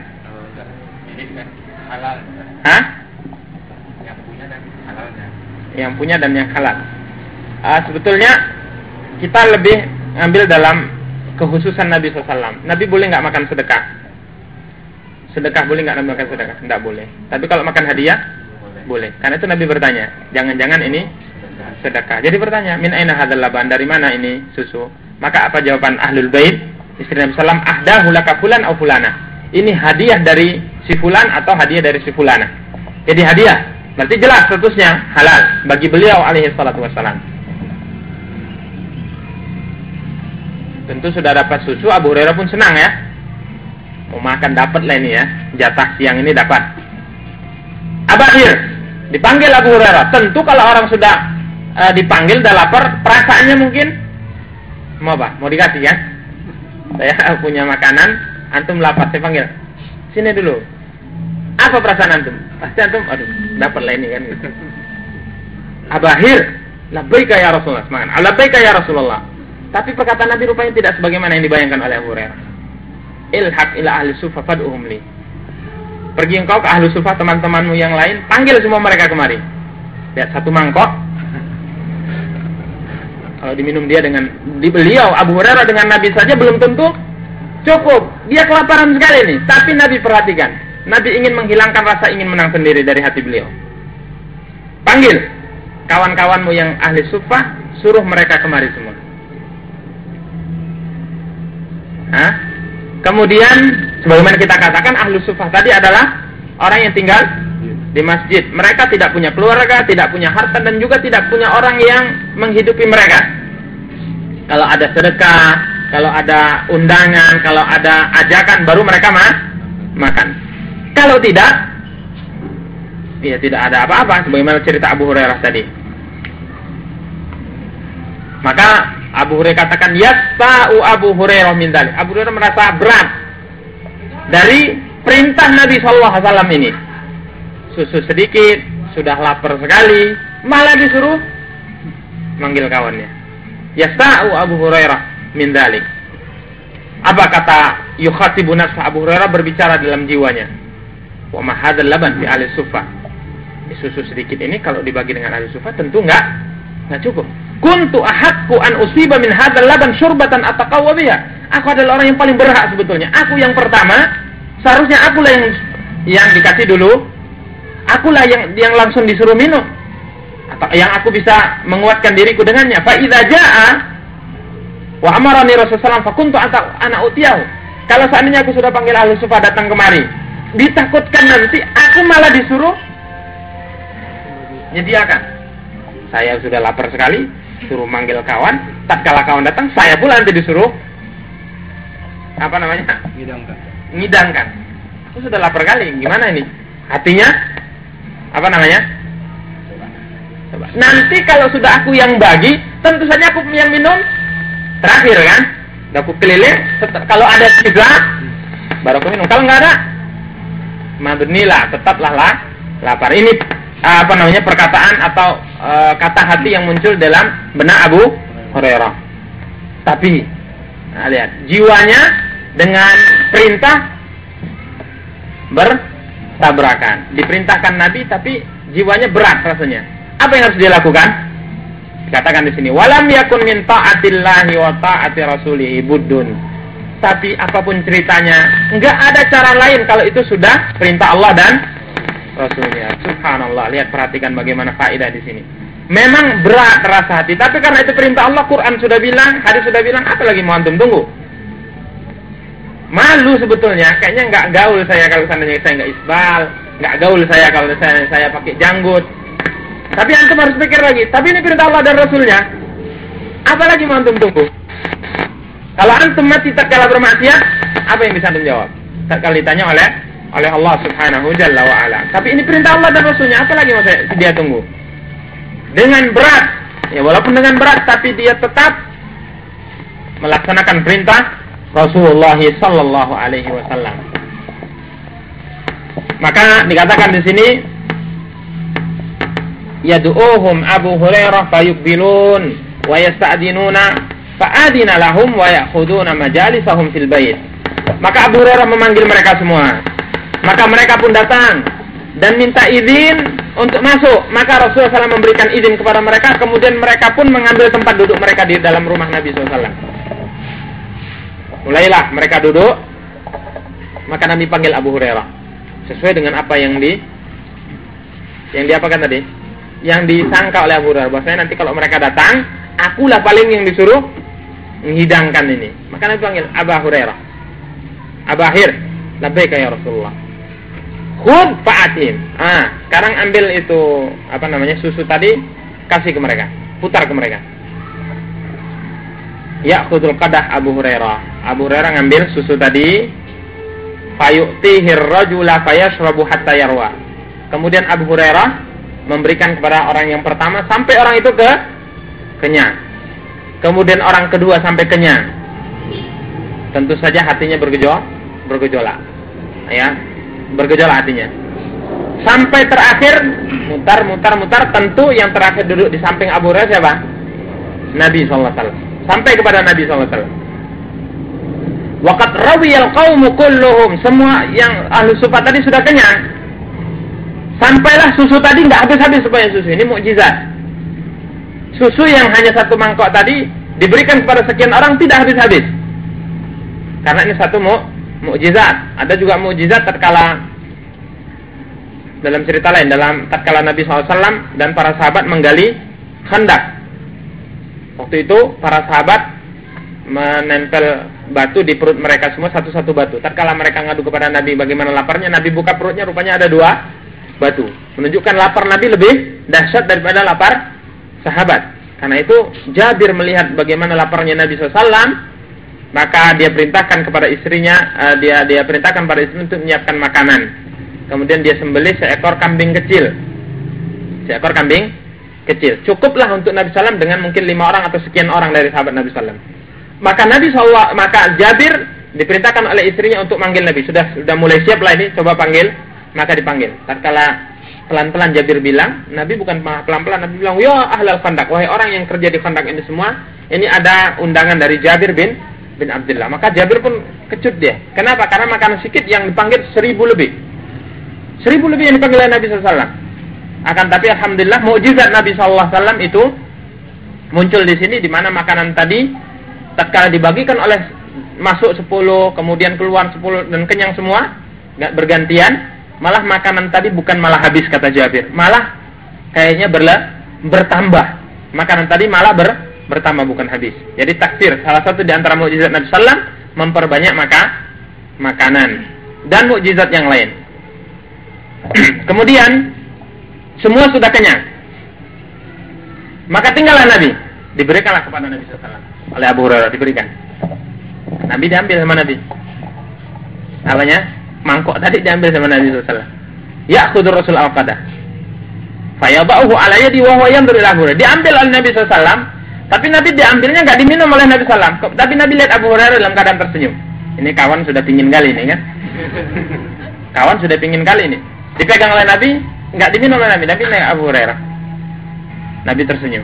Kan halal. Hah? Yang punya dan halalnya. Yang punya dan yang halal. Uh, sebetulnya kita lebih ngambil dalam kekhususan Nabi SAW. Nabi boleh nggak makan sedekah? Sedekah boleh nggak Nabi makan sedekah? Nggak boleh. Tapi kalau makan hadiah, boleh. Karena itu Nabi bertanya, jangan-jangan ini sedekah. Jadi bertanya, min aina hadzal laban? Dari mana ini susu? Maka apa jawaban Ahlul Bait? Istri Nabi sallam ahdahu laka fulan au fulana. Ini hadiah dari si fulan atau hadiah dari si fulana. Jadi hadiah. Berarti jelas statusnya halal bagi beliau alaihi salatu wassalam. Tentu sudah dapat susu, Abu Hurairah pun senang ya. Mau makan dapat lah ini ya. Jatah siang ini dapat. Abahir dipanggil Abu Hurairah. Tentu kalau orang sudah uh, dipanggil udah lapar, perasaannya mungkin mau apa? Mau dikasih ya? Saya (laughs) punya makanan, antum lapar, saya panggil. Sini dulu. Apa perasaan antum? Pasti antum, aduh, dapat ini kan gitu. Abahir, labbaika ya Rasulullah, semangat. Labbaika ya Rasulullah. Tapi perkataan Nabi rupanya tidak sebagaimana yang dibayangkan oleh Abu Hurairah. Ilhaq ila ahli sufa fad'uhum li. Pergi engkau ke ahli sufa teman-temanmu yang lain, panggil semua mereka kemari. Lihat satu mangkok, kalau diminum dia dengan di beliau Abu Hurairah dengan Nabi saja belum tentu cukup. Dia kelaparan sekali nih. Tapi Nabi perhatikan. Nabi ingin menghilangkan rasa ingin menang sendiri dari hati beliau. Panggil kawan-kawanmu yang ahli sufah, suruh mereka kemari semua. Hah? Kemudian sebagaimana kita katakan ahli sufah tadi adalah orang yang tinggal di masjid. Mereka tidak punya keluarga, tidak punya harta dan juga tidak punya orang yang menghidupi mereka. Kalau ada sedekah, kalau ada undangan, kalau ada ajakan baru mereka makan. Kalau tidak, ya tidak ada apa-apa sebagaimana cerita Abu Hurairah tadi. Maka Abu Hurairah katakan yasta'u Abu Hurairah min Abu Hurairah merasa berat dari perintah Nabi sallallahu alaihi wasallam ini susu sedikit, sudah lapar sekali, malah disuruh manggil kawannya. Ya Yasta'u Abu Hurairah min dalik. Apa kata yukhatibu nafsa Abu Hurairah berbicara dalam jiwanya. Wa ma hadzal laban fi ahli sufa. Susu sedikit ini kalau dibagi dengan ahli sufa tentu enggak enggak cukup. Kuntu ahakku an usiba min hadzal laban syurbatan ataqawwa biha. Aku adalah orang yang paling berhak sebetulnya. Aku yang pertama, seharusnya aku lah yang yang dikasih dulu akulah yang yang langsung disuruh minum atau yang aku bisa menguatkan diriku dengannya fa idza jaa wa amarani rasulullah fa kuntu anak utiyahu kalau seandainya aku sudah panggil ahli sufa datang kemari ditakutkan nanti aku malah disuruh menyediakan saya sudah lapar sekali suruh manggil kawan tak kalah kawan datang saya pula nanti disuruh apa namanya ngidangkan ngidangkan aku sudah lapar kali gimana ini hatinya apa namanya? Coba. Nanti kalau sudah aku yang bagi, tentu saja aku yang minum terakhir kan? Udah aku keliling, kalau ada tiga, baru aku minum. Kalau nggak ada, madunilah, tetaplah lah lapar. Ini apa namanya perkataan atau e, kata hati yang muncul dalam benak Abu Hurairah. Tapi, nah, lihat jiwanya dengan perintah ber tabrakan. Diperintahkan Nabi tapi jiwanya berat rasanya. Apa yang harus dia lakukan? Dikatakan di sini, walam yakun min ta'atillahi wa ta'ati rasulihi buddun. Tapi apa pun ceritanya, enggak ada cara lain kalau itu sudah perintah Allah dan Rasulnya. Subhanallah, lihat perhatikan bagaimana faedah di sini. Memang berat rasa hati, tapi karena itu perintah Allah, Quran sudah bilang, hadis sudah bilang, apa lagi mau antum tunggu? Malu sebetulnya, kayaknya nggak gaul saya kalau seandainya saya nggak isbal, nggak gaul saya kalau saya saya pakai janggut, tapi antum harus pikir lagi. Tapi ini perintah Allah dan Rasulnya. Apalagi mau antum tunggu? Kalau antum mati tak kalah bermaksiat, apa yang bisa antum jawab? Tak kali ditanya oleh oleh Allah Subhanahu Jalla wa ala. Tapi ini perintah Allah dan Rasulnya. Apalagi mau saya dia tunggu? Dengan berat, ya walaupun dengan berat, tapi dia tetap melaksanakan perintah Rasulullah Sallallahu Alaihi Wasallam. Maka dikatakan di sini yad'uhum Abu Hurairah fayuqbilun wa yasta'dinuna fa'adina lahum wa ya'khuduna majalisahum fil bait. Maka Abu Hurairah memanggil mereka semua. Maka mereka pun datang dan minta izin untuk masuk. Maka Rasulullah SAW memberikan izin kepada mereka. Kemudian mereka pun mengambil tempat duduk mereka di dalam rumah Nabi SAW. Mulailah mereka duduk. Maka Nabi panggil Abu Hurairah. Sesuai dengan apa yang di yang diapakan tadi? yang disangka oleh Abu Hurairah bahwasanya nanti kalau mereka datang, akulah paling yang disuruh menghidangkan ini. Maka Nabi panggil Abu Hurairah. Abahir, labbaik ya Rasulullah. Khud fa'atim. Ah, sekarang ambil itu apa namanya susu tadi kasih ke mereka, putar ke mereka. Ya khudul qadah Abu Hurairah. Abu Hurairah ngambil susu tadi, fayu'tihir rajula fayashrabu hatta yarwa. Kemudian Abu Hurairah memberikan kepada orang yang pertama sampai orang itu ke kenyang. Kemudian orang kedua sampai kenyang. Tentu saja hatinya bergejolak, bergejolak. Ya, bergejolak hatinya. Sampai terakhir mutar mutar mutar tentu yang terakhir duduk di samping Abu Hurairah siapa? Nabi SAW. Sampai kepada Nabi SAW. Wakat rawiyal qawmu kulluhum. Semua yang ahli sufat tadi sudah kenyang. Sampailah susu tadi nggak habis-habis supaya susu ini mukjizat. Susu yang hanya satu mangkok tadi diberikan kepada sekian orang tidak habis-habis. Karena ini satu mu mukjizat. Ada juga mukjizat tatkala dalam cerita lain dalam tatkala Nabi SAW dan para sahabat menggali khandak. Waktu itu para sahabat menempel batu di perut mereka semua satu-satu batu. Tatkala mereka ngadu kepada Nabi bagaimana laparnya, Nabi buka perutnya rupanya ada dua batu. Menunjukkan lapar Nabi lebih dahsyat daripada lapar sahabat. Karena itu Jabir melihat bagaimana laparnya Nabi SAW, maka dia perintahkan kepada istrinya, uh, dia dia perintahkan pada istri untuk menyiapkan makanan. Kemudian dia sembelih seekor kambing kecil, seekor kambing kecil. Cukuplah untuk Nabi SAW dengan mungkin lima orang atau sekian orang dari sahabat Nabi SAW. Maka Nabi SAW, maka Jabir diperintahkan oleh istrinya untuk manggil Nabi. Sudah sudah mulai siap lah ini, coba panggil maka dipanggil. Tatkala pelan-pelan Jabir bilang, Nabi bukan pelan-pelan, Nabi bilang, "Ya ahlal khandak, wahai orang yang kerja di khandak ini semua, ini ada undangan dari Jabir bin bin Abdullah." Maka Jabir pun kecut dia. Kenapa? Karena makanan sedikit yang dipanggil seribu lebih. Seribu lebih yang dipanggil oleh Nabi SAW. Akan tapi Alhamdulillah mukjizat Nabi SAW itu muncul di sini di mana makanan tadi tatkala dibagikan oleh masuk sepuluh kemudian keluar sepuluh dan kenyang semua nggak bergantian malah makanan tadi bukan malah habis kata Jabir, malah kayaknya berla, bertambah. Makanan tadi malah ber, bertambah bukan habis. Jadi takdir salah satu di antara mukjizat Nabi sallam memperbanyak maka makanan dan mukjizat yang lain. (clears throat) Kemudian semua sudah kenyang. Maka tinggallah Nabi. Diberikanlah kepada Nabi SAW. Oleh Abu Hurairah diberikan. Nabi diambil sama Nabi. Apanya? Mangkok tadi diambil sama Nabi SAW. Ya khudur Rasul al-qadah. Fayaba'uhu ala yadi wa huwa yanzur ila Diambil oleh Nabi SAW, tapi Nabi diambilnya nggak diminum oleh Nabi SAW. Tapi Nabi lihat Abu Hurairah dalam keadaan tersenyum. Ini kawan sudah pingin kali ini kan? (laughs) Kawan sudah pingin kali ini. Dipegang oleh Nabi, nggak diminum oleh Nabi. Nabi lihat Abu Hurairah. Nabi tersenyum.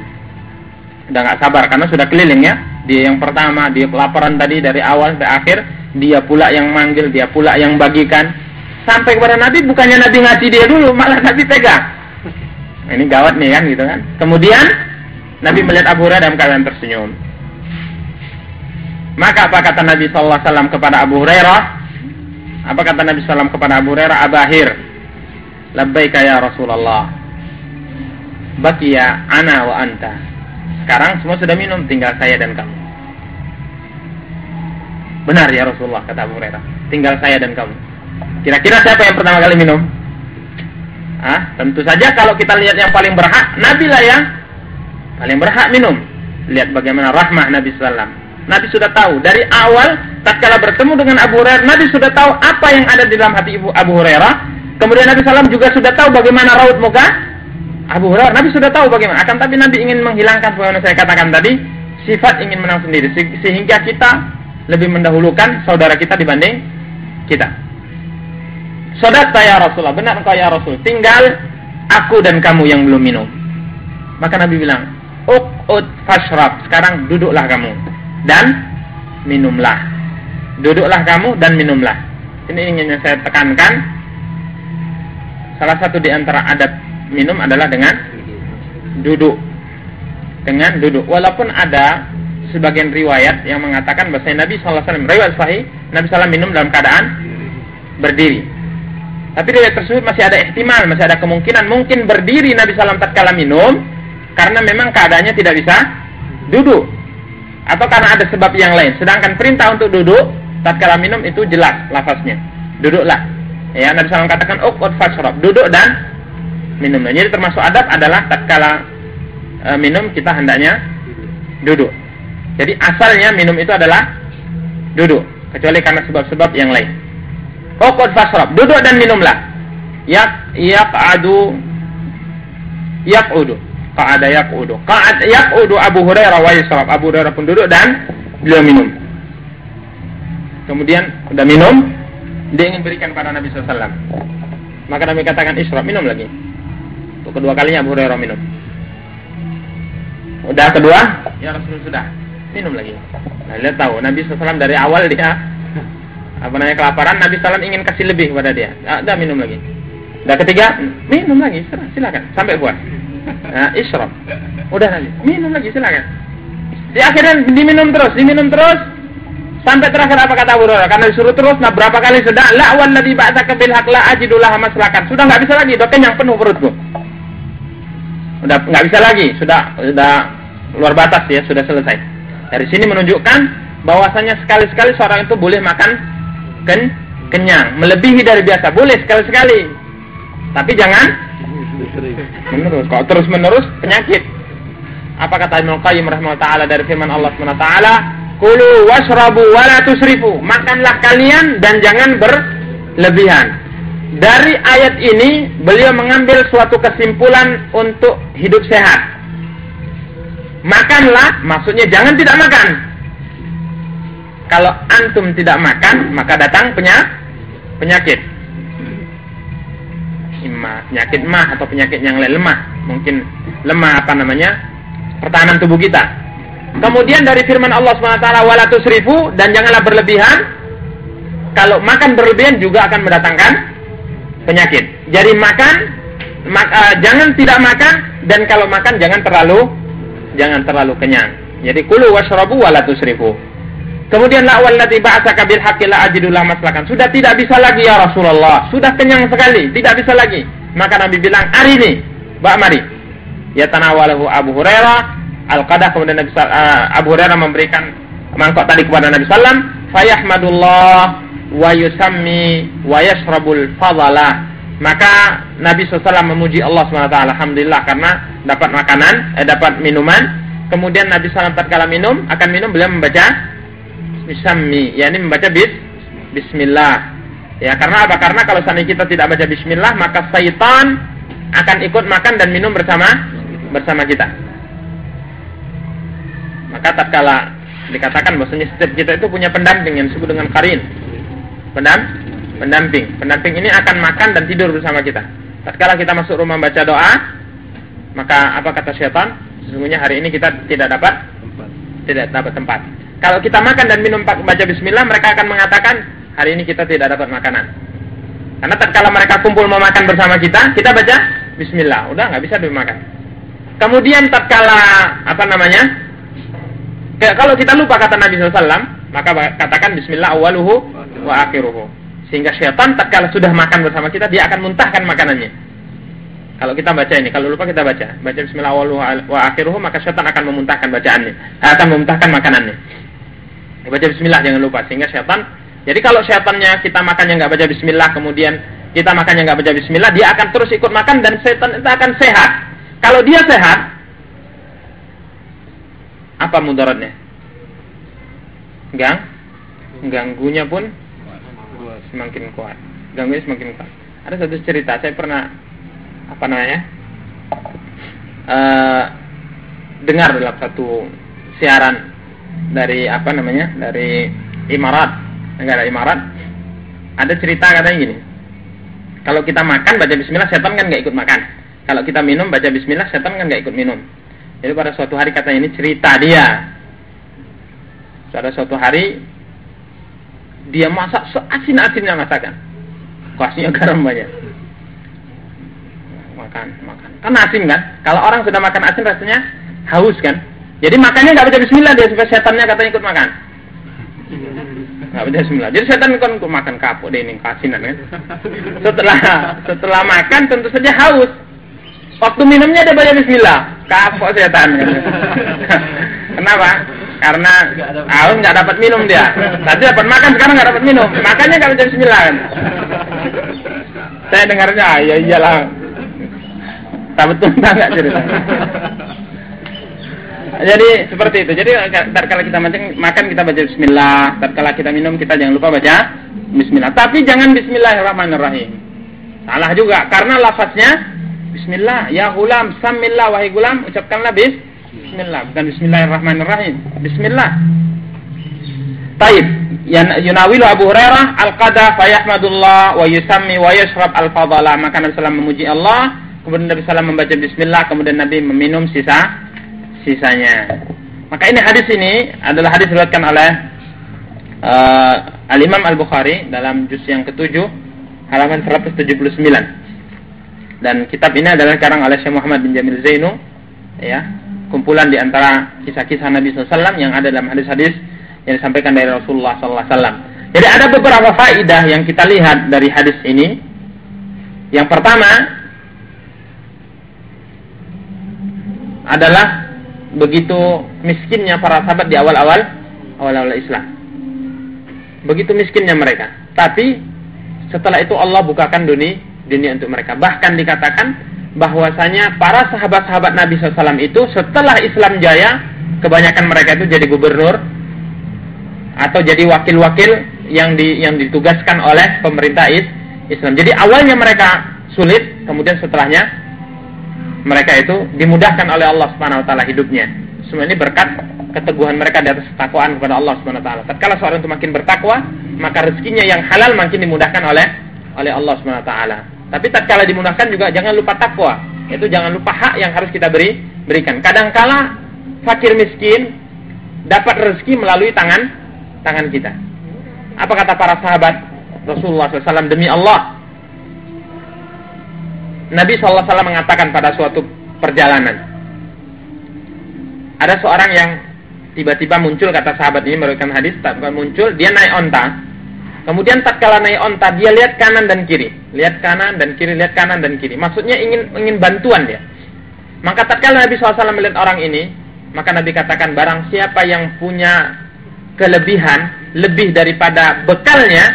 Udah nggak sabar karena sudah keliling ya. Dia yang pertama, dia kelaparan tadi dari awal sampai akhir dia pula yang manggil, dia pula yang bagikan. Sampai kepada Nabi bukannya Nabi ngasih dia dulu, malah Nabi pegang. (laughs) Ini gawat nih kan gitu kan. Kemudian Nabi melihat Abu Hurairah dalam keadaan tersenyum. Maka apa kata Nabi sallallahu alaihi wasallam kepada Abu Hurairah? Apa kata Nabi sallallahu kepada Abu Hurairah? Abahir. Labbaika ya Rasulullah. Bakia ana wa anta. Sekarang semua sudah minum, tinggal saya dan kamu. Benar ya Rasulullah kata Abu Hurairah. Tinggal saya dan kamu. Kira-kira siapa yang pertama kali minum? Ah, tentu saja kalau kita lihat yang paling berhak, Nabi lah yang paling berhak minum. Lihat bagaimana rahmah Nabi Sallam. Nabi sudah tahu dari awal tatkala bertemu dengan Abu Hurairah, Nabi sudah tahu apa yang ada di dalam hati ibu Abu Hurairah. Kemudian Nabi Sallam juga sudah tahu bagaimana raut muka Abu Hurairah. Nabi sudah tahu bagaimana. Akan tapi Nabi ingin menghilangkan sebagaimana saya katakan tadi, sifat ingin menang sendiri sehingga kita lebih mendahulukan saudara kita dibanding kita. Saudara saya Rasulullah, benar engkau ya Rasul. Tinggal aku dan kamu yang belum minum. Maka Nabi bilang, Uqud fashrab. Sekarang duduklah kamu dan minumlah. Duduklah kamu dan minumlah. Ini ingin saya tekankan. Salah satu di antara adab minum adalah dengan duduk. Dengan duduk. Walaupun ada sebagian riwayat yang mengatakan bahwa Nabi SAW riwayat sahih Nabi SAW minum dalam keadaan berdiri. Tapi riwayat tersebut masih ada ihtimal, masih ada kemungkinan mungkin berdiri Nabi SAW tatkala minum karena memang keadaannya tidak bisa duduk atau karena ada sebab yang lain. Sedangkan perintah untuk duduk tatkala minum itu jelas lafaznya. Duduklah. Ya, Nabi SAW katakan uqud fashrab, duduk dan minum. Jadi termasuk adab adalah tatkala e, minum kita hendaknya duduk. Jadi asalnya minum itu adalah duduk, kecuali karena sebab-sebab yang lain. Pokok fasrab, duduk dan minumlah. Yak yaqadu yaqudu. Qa'ada yaqudu. Qa'ad yaqudu Abu Hurairah wa yasrab. Abu Hurairah pun duduk dan beliau minum. Kemudian udah minum, dia ingin berikan pada Nabi SAW. Maka Nabi katakan israb, minum lagi. Untuk kedua kalinya Abu Hurairah minum. Udah kedua, ya Rasul sudah minum lagi. Nah, lihat tahu Nabi SAW dari awal dia apa namanya kelaparan, Nabi SAW ingin kasih lebih kepada dia. Ada minum lagi. Udah ketiga, minum lagi, silakan sampai puas. Nah, isyraf. Udah lagi, minum lagi, silakan. Di akhirnya diminum terus, diminum terus sampai terakhir apa kata Abu Hurairah? Karena disuruh terus, nah berapa kali sudah la walladzi ba'tsaka bil haq la ajidulah maslakan. Sudah nggak bisa lagi, udah kenyang penuh perutku. Udah nggak bisa lagi, sudah sudah luar batas ya, sudah selesai. Dari sini menunjukkan bahwasanya sekali-sekali seorang itu boleh makan ken kenyang, melebihi dari biasa, boleh sekali-sekali. Tapi jangan menerus. Kalau terus menerus penyakit. Apa kata Ibnu Qayyim rahimahullah taala dari firman Allah Subhanahu wa taala, "Kulu washrabu wa la tusrifu." Makanlah kalian dan jangan berlebihan. Dari ayat ini beliau mengambil suatu kesimpulan untuk hidup sehat makanlah, maksudnya jangan tidak makan. Kalau antum tidak makan, maka datang penyakit. Ima, penyakit mah atau penyakit yang lain lemah. Mungkin lemah apa namanya? Pertahanan tubuh kita. Kemudian dari firman Allah SWT, wala tusrifu, dan janganlah berlebihan. Kalau makan berlebihan juga akan mendatangkan penyakit. Jadi makan, maka, jangan tidak makan, dan kalau makan jangan terlalu jangan terlalu kenyang. Jadi kulu washrabu wa la tusrifu. Kemudian la wallati ba'atsaka bil haqqi la ajidullah maslakan. Sudah tidak bisa lagi ya Rasulullah. Sudah kenyang sekali, tidak bisa lagi. Maka Nabi bilang, "Hari ini, Mbak mari." Ya tanawalahu Abu Hurairah al-qadah kemudian Nabi uh, Abu Hurairah memberikan mangkok tadi kepada Nabi sallam, fayahmadullah wa yusammi wa yashrabul fadala. Maka Nabi SAW memuji Allah SWT Alhamdulillah karena dapat makanan eh, dapat minuman. Kemudian Nabi SAW tatkala minum akan minum beliau membaca Bismillah yakni membaca bis Bismillah. Ya karena apa? Karena kalau seandainya kita tidak baca Bismillah maka syaitan akan ikut makan dan minum bersama bersama kita. Maka tatkala dikatakan bahwasanya setiap kita itu punya pendamping yang disebut dengan karin pendamping pendamping. Pendamping ini akan makan dan tidur bersama kita. Tatkala kita masuk rumah baca doa, maka apa kata syaitan? Sesungguhnya hari ini kita tidak dapat tempat. tidak dapat tempat. Kalau kita makan dan minum baca bismillah, mereka akan mengatakan hari ini kita tidak dapat makanan. Karena tatkala mereka kumpul mau makan bersama kita, kita baca bismillah, udah nggak bisa dimakan. kemudian tatkala apa namanya? Ya, kalau kita lupa kata Nabi SAW, maka katakan Bismillah awaluhu wa akhiruhu. Sehingga syaitan tatkala sudah makan bersama kita, dia akan muntahkan makanannya. Kalau kita baca ini, kalau lupa kita baca. Baca Bismillah wa akhiruhu, maka syaitan akan memuntahkan bacaannya. Akan memuntahkan makanannya. Baca Bismillah jangan lupa. Sehingga syaitan, jadi kalau syaitannya kita makannya nggak baca Bismillah, kemudian kita makannya nggak baca Bismillah, dia akan terus ikut makan dan syaitan itu akan sehat. Kalau dia sehat, apa mudaratnya? Gang, ganggunya pun semakin kuat. Ganggunya semakin kuat. Ada satu cerita saya pernah apa namanya? Uh, dengar dalam satu siaran dari apa namanya? Dari Imarat, negara Imarat. Ada cerita katanya gini. Kalau kita makan baca bismillah setan kan nggak ikut makan. Kalau kita minum baca bismillah setan kan nggak ikut minum. Jadi pada suatu hari katanya ini cerita dia. Pada suatu hari dia masak seasin-asinnya masakan. Kuasnya garam banyak. Makan, makan. Kan asin kan? Kalau orang sudah makan asin rasanya haus kan? Jadi makannya nggak baca bismillah dia supaya setannya katanya ikut makan. Nggak baca bismillah. Jadi setan kan ikut makan kapuk deh ini kasinan kan. Setelah setelah makan tentu saja haus. Waktu minumnya dia baca bismillah. Kapok setan. Kenapa? Karena haus nggak dapat minum dia. Tadi dapat makan sekarang nggak dapat minum. Makanya baca bismillah kan. Saya dengarnya, ah, ya iyalah. Tak betul nggak cerita. Jadi seperti itu. Jadi tatkala kita makan, makan kita baca bismillah, tatkala kita minum kita jangan lupa baca bismillah. Tapi jangan bismillahirrahmanirrahim. Salah juga karena lafaznya Bismillah, ya gulam, samillah wahai gulam, ucapkanlah bis Bismillah, bukan Bismillahirrahmanirrahim. Bismillah. Taib. Yunawilu Abu Hurairah al-qada fayahmadullah wa yusammi wa yashrab al-fadala. Maka Nabi Sallam memuji Allah, kemudian Nabi Sallam membaca Bismillah, kemudian Nabi meminum sisa sisanya. Maka ini hadis ini adalah hadis diriwayatkan oleh uh, Al-Imam Al-Bukhari dalam juz yang ketujuh halaman 179 dan kitab ini adalah karang oleh Syekh Muhammad bin Jamil Zainu ya kumpulan di antara kisah-kisah Nabi SAW yang ada dalam hadis-hadis yang disampaikan dari Rasulullah SAW. Jadi ada beberapa faidah yang kita lihat dari hadis ini. Yang pertama adalah begitu miskinnya para sahabat di awal-awal awal-awal Islam. Begitu miskinnya mereka. Tapi setelah itu Allah bukakan dunia dunia untuk mereka. Bahkan dikatakan bahwasanya para sahabat-sahabat Nabi SAW itu setelah Islam jaya, kebanyakan mereka itu jadi gubernur atau jadi wakil-wakil yang di, yang ditugaskan oleh pemerintah Islam. Jadi awalnya mereka sulit, kemudian setelahnya mereka itu dimudahkan oleh Allah Subhanahu wa taala hidupnya. Semua ini berkat keteguhan mereka di atas ketakwaan kepada Allah Subhanahu wa taala. Tatkala seorang itu makin bertakwa, maka rezekinya yang halal makin dimudahkan oleh oleh Allah Subhanahu wa taala. Tapi tatkala dimudahkan juga jangan lupa takwa. Itu jangan lupa hak yang harus kita beri berikan. Kadangkala fakir miskin dapat rezeki melalui tangan tangan kita. Apa kata para sahabat Rasulullah SAW demi Allah? Nabi SAW mengatakan pada suatu perjalanan. Ada seorang yang tiba-tiba muncul kata sahabat ini merupakan hadis tak muncul dia naik onta Kemudian tatkala naik onta, dia lihat kanan dan kiri. Lihat kanan dan kiri, lihat kanan dan kiri. Maksudnya ingin ingin bantuan dia. Maka tatkala Nabi SAW melihat orang ini, maka Nabi katakan, barang siapa yang punya kelebihan lebih daripada bekalnya,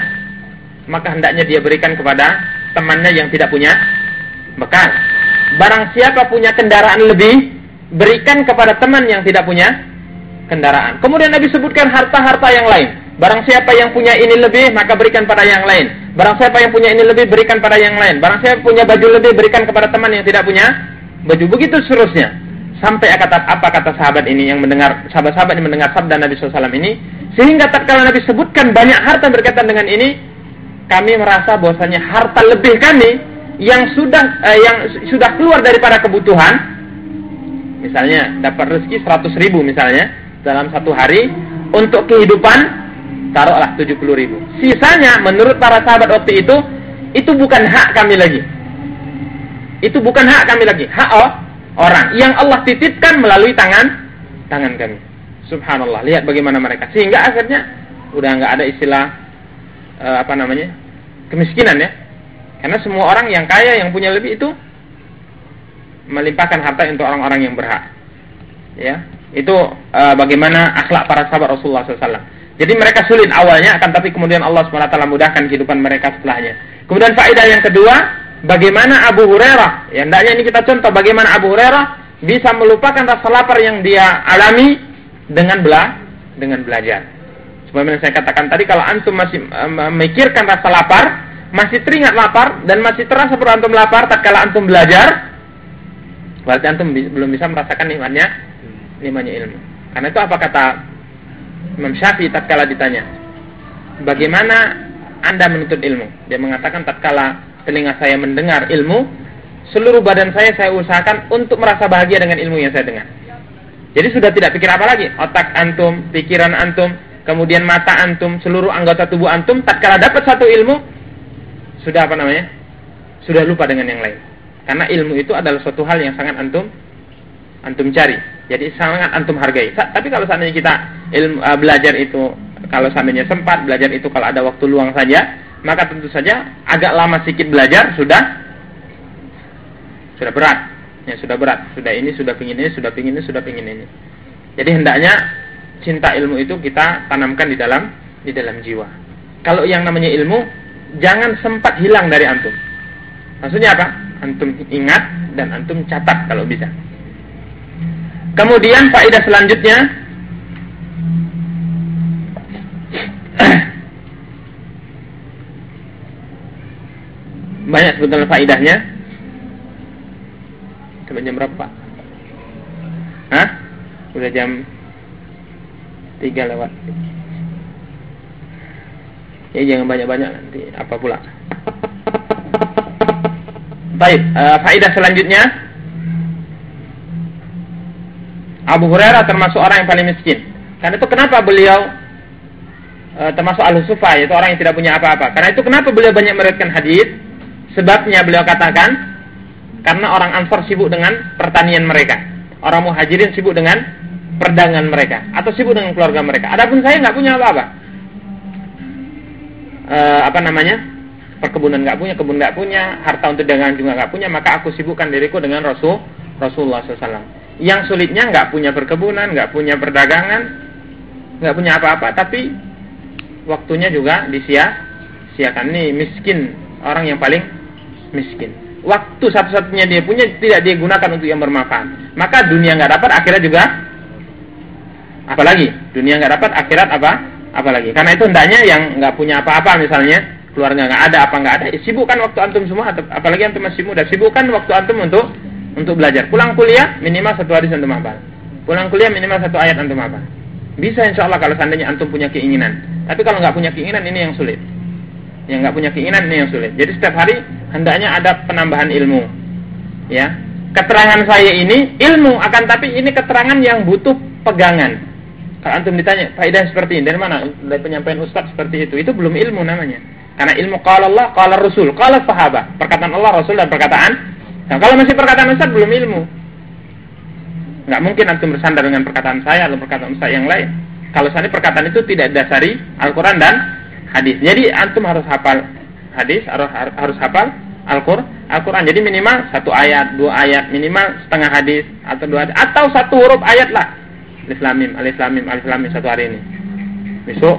maka hendaknya dia berikan kepada temannya yang tidak punya bekal. Barang siapa punya kendaraan lebih, berikan kepada teman yang tidak punya kendaraan. Kemudian Nabi sebutkan harta-harta yang lain. Barang siapa yang punya ini lebih, maka berikan pada yang lain. Barang siapa yang punya ini lebih, berikan pada yang lain. Barang siapa punya baju lebih, berikan kepada teman yang tidak punya baju. Begitu seterusnya. Sampai kata apa kata sahabat ini yang mendengar sahabat-sahabat yang mendengar sabda Nabi SAW ini, sehingga tatkala Nabi sebutkan banyak harta berkaitan dengan ini, kami merasa bahwasanya harta lebih kami yang sudah eh, yang sudah keluar daripada kebutuhan, misalnya dapat rezeki 100 ribu misalnya dalam satu hari untuk kehidupan taruhlah 70 ribu. Sisanya menurut para sahabat waktu itu, itu bukan hak kami lagi. Itu bukan hak kami lagi. Hak oh, orang yang Allah titipkan melalui tangan tangan kami. Subhanallah, lihat bagaimana mereka. Sehingga akhirnya udah nggak ada istilah uh, apa namanya kemiskinan ya. Karena semua orang yang kaya yang punya lebih itu melimpahkan harta untuk orang-orang yang berhak. Ya, itu uh, bagaimana akhlak para sahabat Rasulullah SAW. Jadi mereka sulit awalnya, akan tapi kemudian Allah SWT mudahkan kehidupan mereka setelahnya. Kemudian faedah yang kedua, bagaimana Abu Hurairah, ya hendaknya ini kita contoh bagaimana Abu Hurairah bisa melupakan rasa lapar yang dia alami dengan bela dengan belajar. Sebagaimana saya katakan tadi, kalau antum masih memikirkan rasa lapar, masih teringat lapar dan masih terasa perlu antum lapar tatkala antum belajar, berarti antum belum bisa merasakan nikmatnya nikmatnya ilmu. Karena itu apa kata Imam Syafi'i tatkala ditanya, "Bagaimana Anda menuntut ilmu?" Dia mengatakan tatkala telinga saya mendengar ilmu, seluruh badan saya saya usahakan untuk merasa bahagia dengan ilmu yang saya dengar. Jadi sudah tidak pikir apa lagi, otak antum, pikiran antum, kemudian mata antum, seluruh anggota tubuh antum tatkala dapat satu ilmu sudah apa namanya? Sudah lupa dengan yang lain. Karena ilmu itu adalah suatu hal yang sangat antum antum cari. Jadi sangat antum hargai. Tapi kalau seandainya kita ilmu uh, belajar itu kalau seandainya sempat belajar itu kalau ada waktu luang saja, maka tentu saja agak lama sedikit belajar sudah sudah berat. Ya sudah berat. Sudah ini sudah pingin ini, sudah pingin ini, sudah pingin ini. Jadi hendaknya cinta ilmu itu kita tanamkan di dalam di dalam jiwa. Kalau yang namanya ilmu jangan sempat hilang dari antum. Maksudnya apa? Antum ingat dan antum catat kalau bisa. Kemudian faedah selanjutnya banyak sebetulnya faedahnya. Coba jam berapa? Hah? Udah jam 3 lewat. Ya jangan banyak-banyak nanti apa pula. Baik, uh, faedah selanjutnya Abu Hurairah termasuk orang yang paling miskin. Karena itu kenapa beliau e, termasuk al-sufa yaitu orang yang tidak punya apa-apa. Karena itu kenapa beliau banyak meriwayatkan hadis? Sebabnya beliau katakan karena orang Ansar sibuk dengan pertanian mereka. Orang Muhajirin sibuk dengan perdagangan mereka atau sibuk dengan keluarga mereka. Adapun saya nggak punya apa-apa. E, apa namanya? Perkebunan nggak punya, kebun nggak punya, harta untuk dagangan juga nggak punya, maka aku sibukkan diriku dengan Rasul Rasulullah SAW yang sulitnya nggak punya perkebunan, nggak punya perdagangan, nggak punya apa-apa, tapi waktunya juga disia-siakan. Nih miskin, orang yang paling miskin. Waktu satu-satunya dia punya tidak dia gunakan untuk yang bermanfaat. Maka dunia nggak dapat, akhirat juga apalagi dunia nggak dapat, akhirat apa? Apalagi. Karena itu hendaknya yang nggak punya apa-apa misalnya keluarga nggak ada apa nggak ada, sibukkan waktu antum semua, apalagi antum masih muda, sibukkan waktu antum untuk untuk belajar. Pulang kuliah minimal satu hadis antum hafal. Pulang kuliah minimal satu ayat antum hafal. Bisa insya Allah kalau seandainya antum punya keinginan. Tapi kalau nggak punya keinginan ini yang sulit. Yang nggak punya keinginan ini yang sulit. Jadi setiap hari hendaknya ada penambahan ilmu. Ya, keterangan saya ini ilmu akan tapi ini keterangan yang butuh pegangan. Kalau antum ditanya faedah seperti ini dari mana? Dari penyampaian ustaz seperti itu. Itu belum ilmu namanya. Karena ilmu kalau Allah, kalau Rasul, kalau sahabat, perkataan Allah, Rasul dan perkataan Nah, kalau masih perkataan Ustaz belum ilmu. Nggak mungkin antum bersandar dengan perkataan saya atau perkataan Ustaz yang lain. Kalau saya perkataan itu tidak dasari Al-Quran dan hadis. Jadi antum harus hafal hadis, harus harus hafal Al-Quran. Al-Quran. Jadi minimal satu ayat, dua ayat, minimal setengah hadis atau dua hadis. atau satu huruf ayat lah. Alif lam mim, alif lam mim, alif lam mim satu hari ini. Besok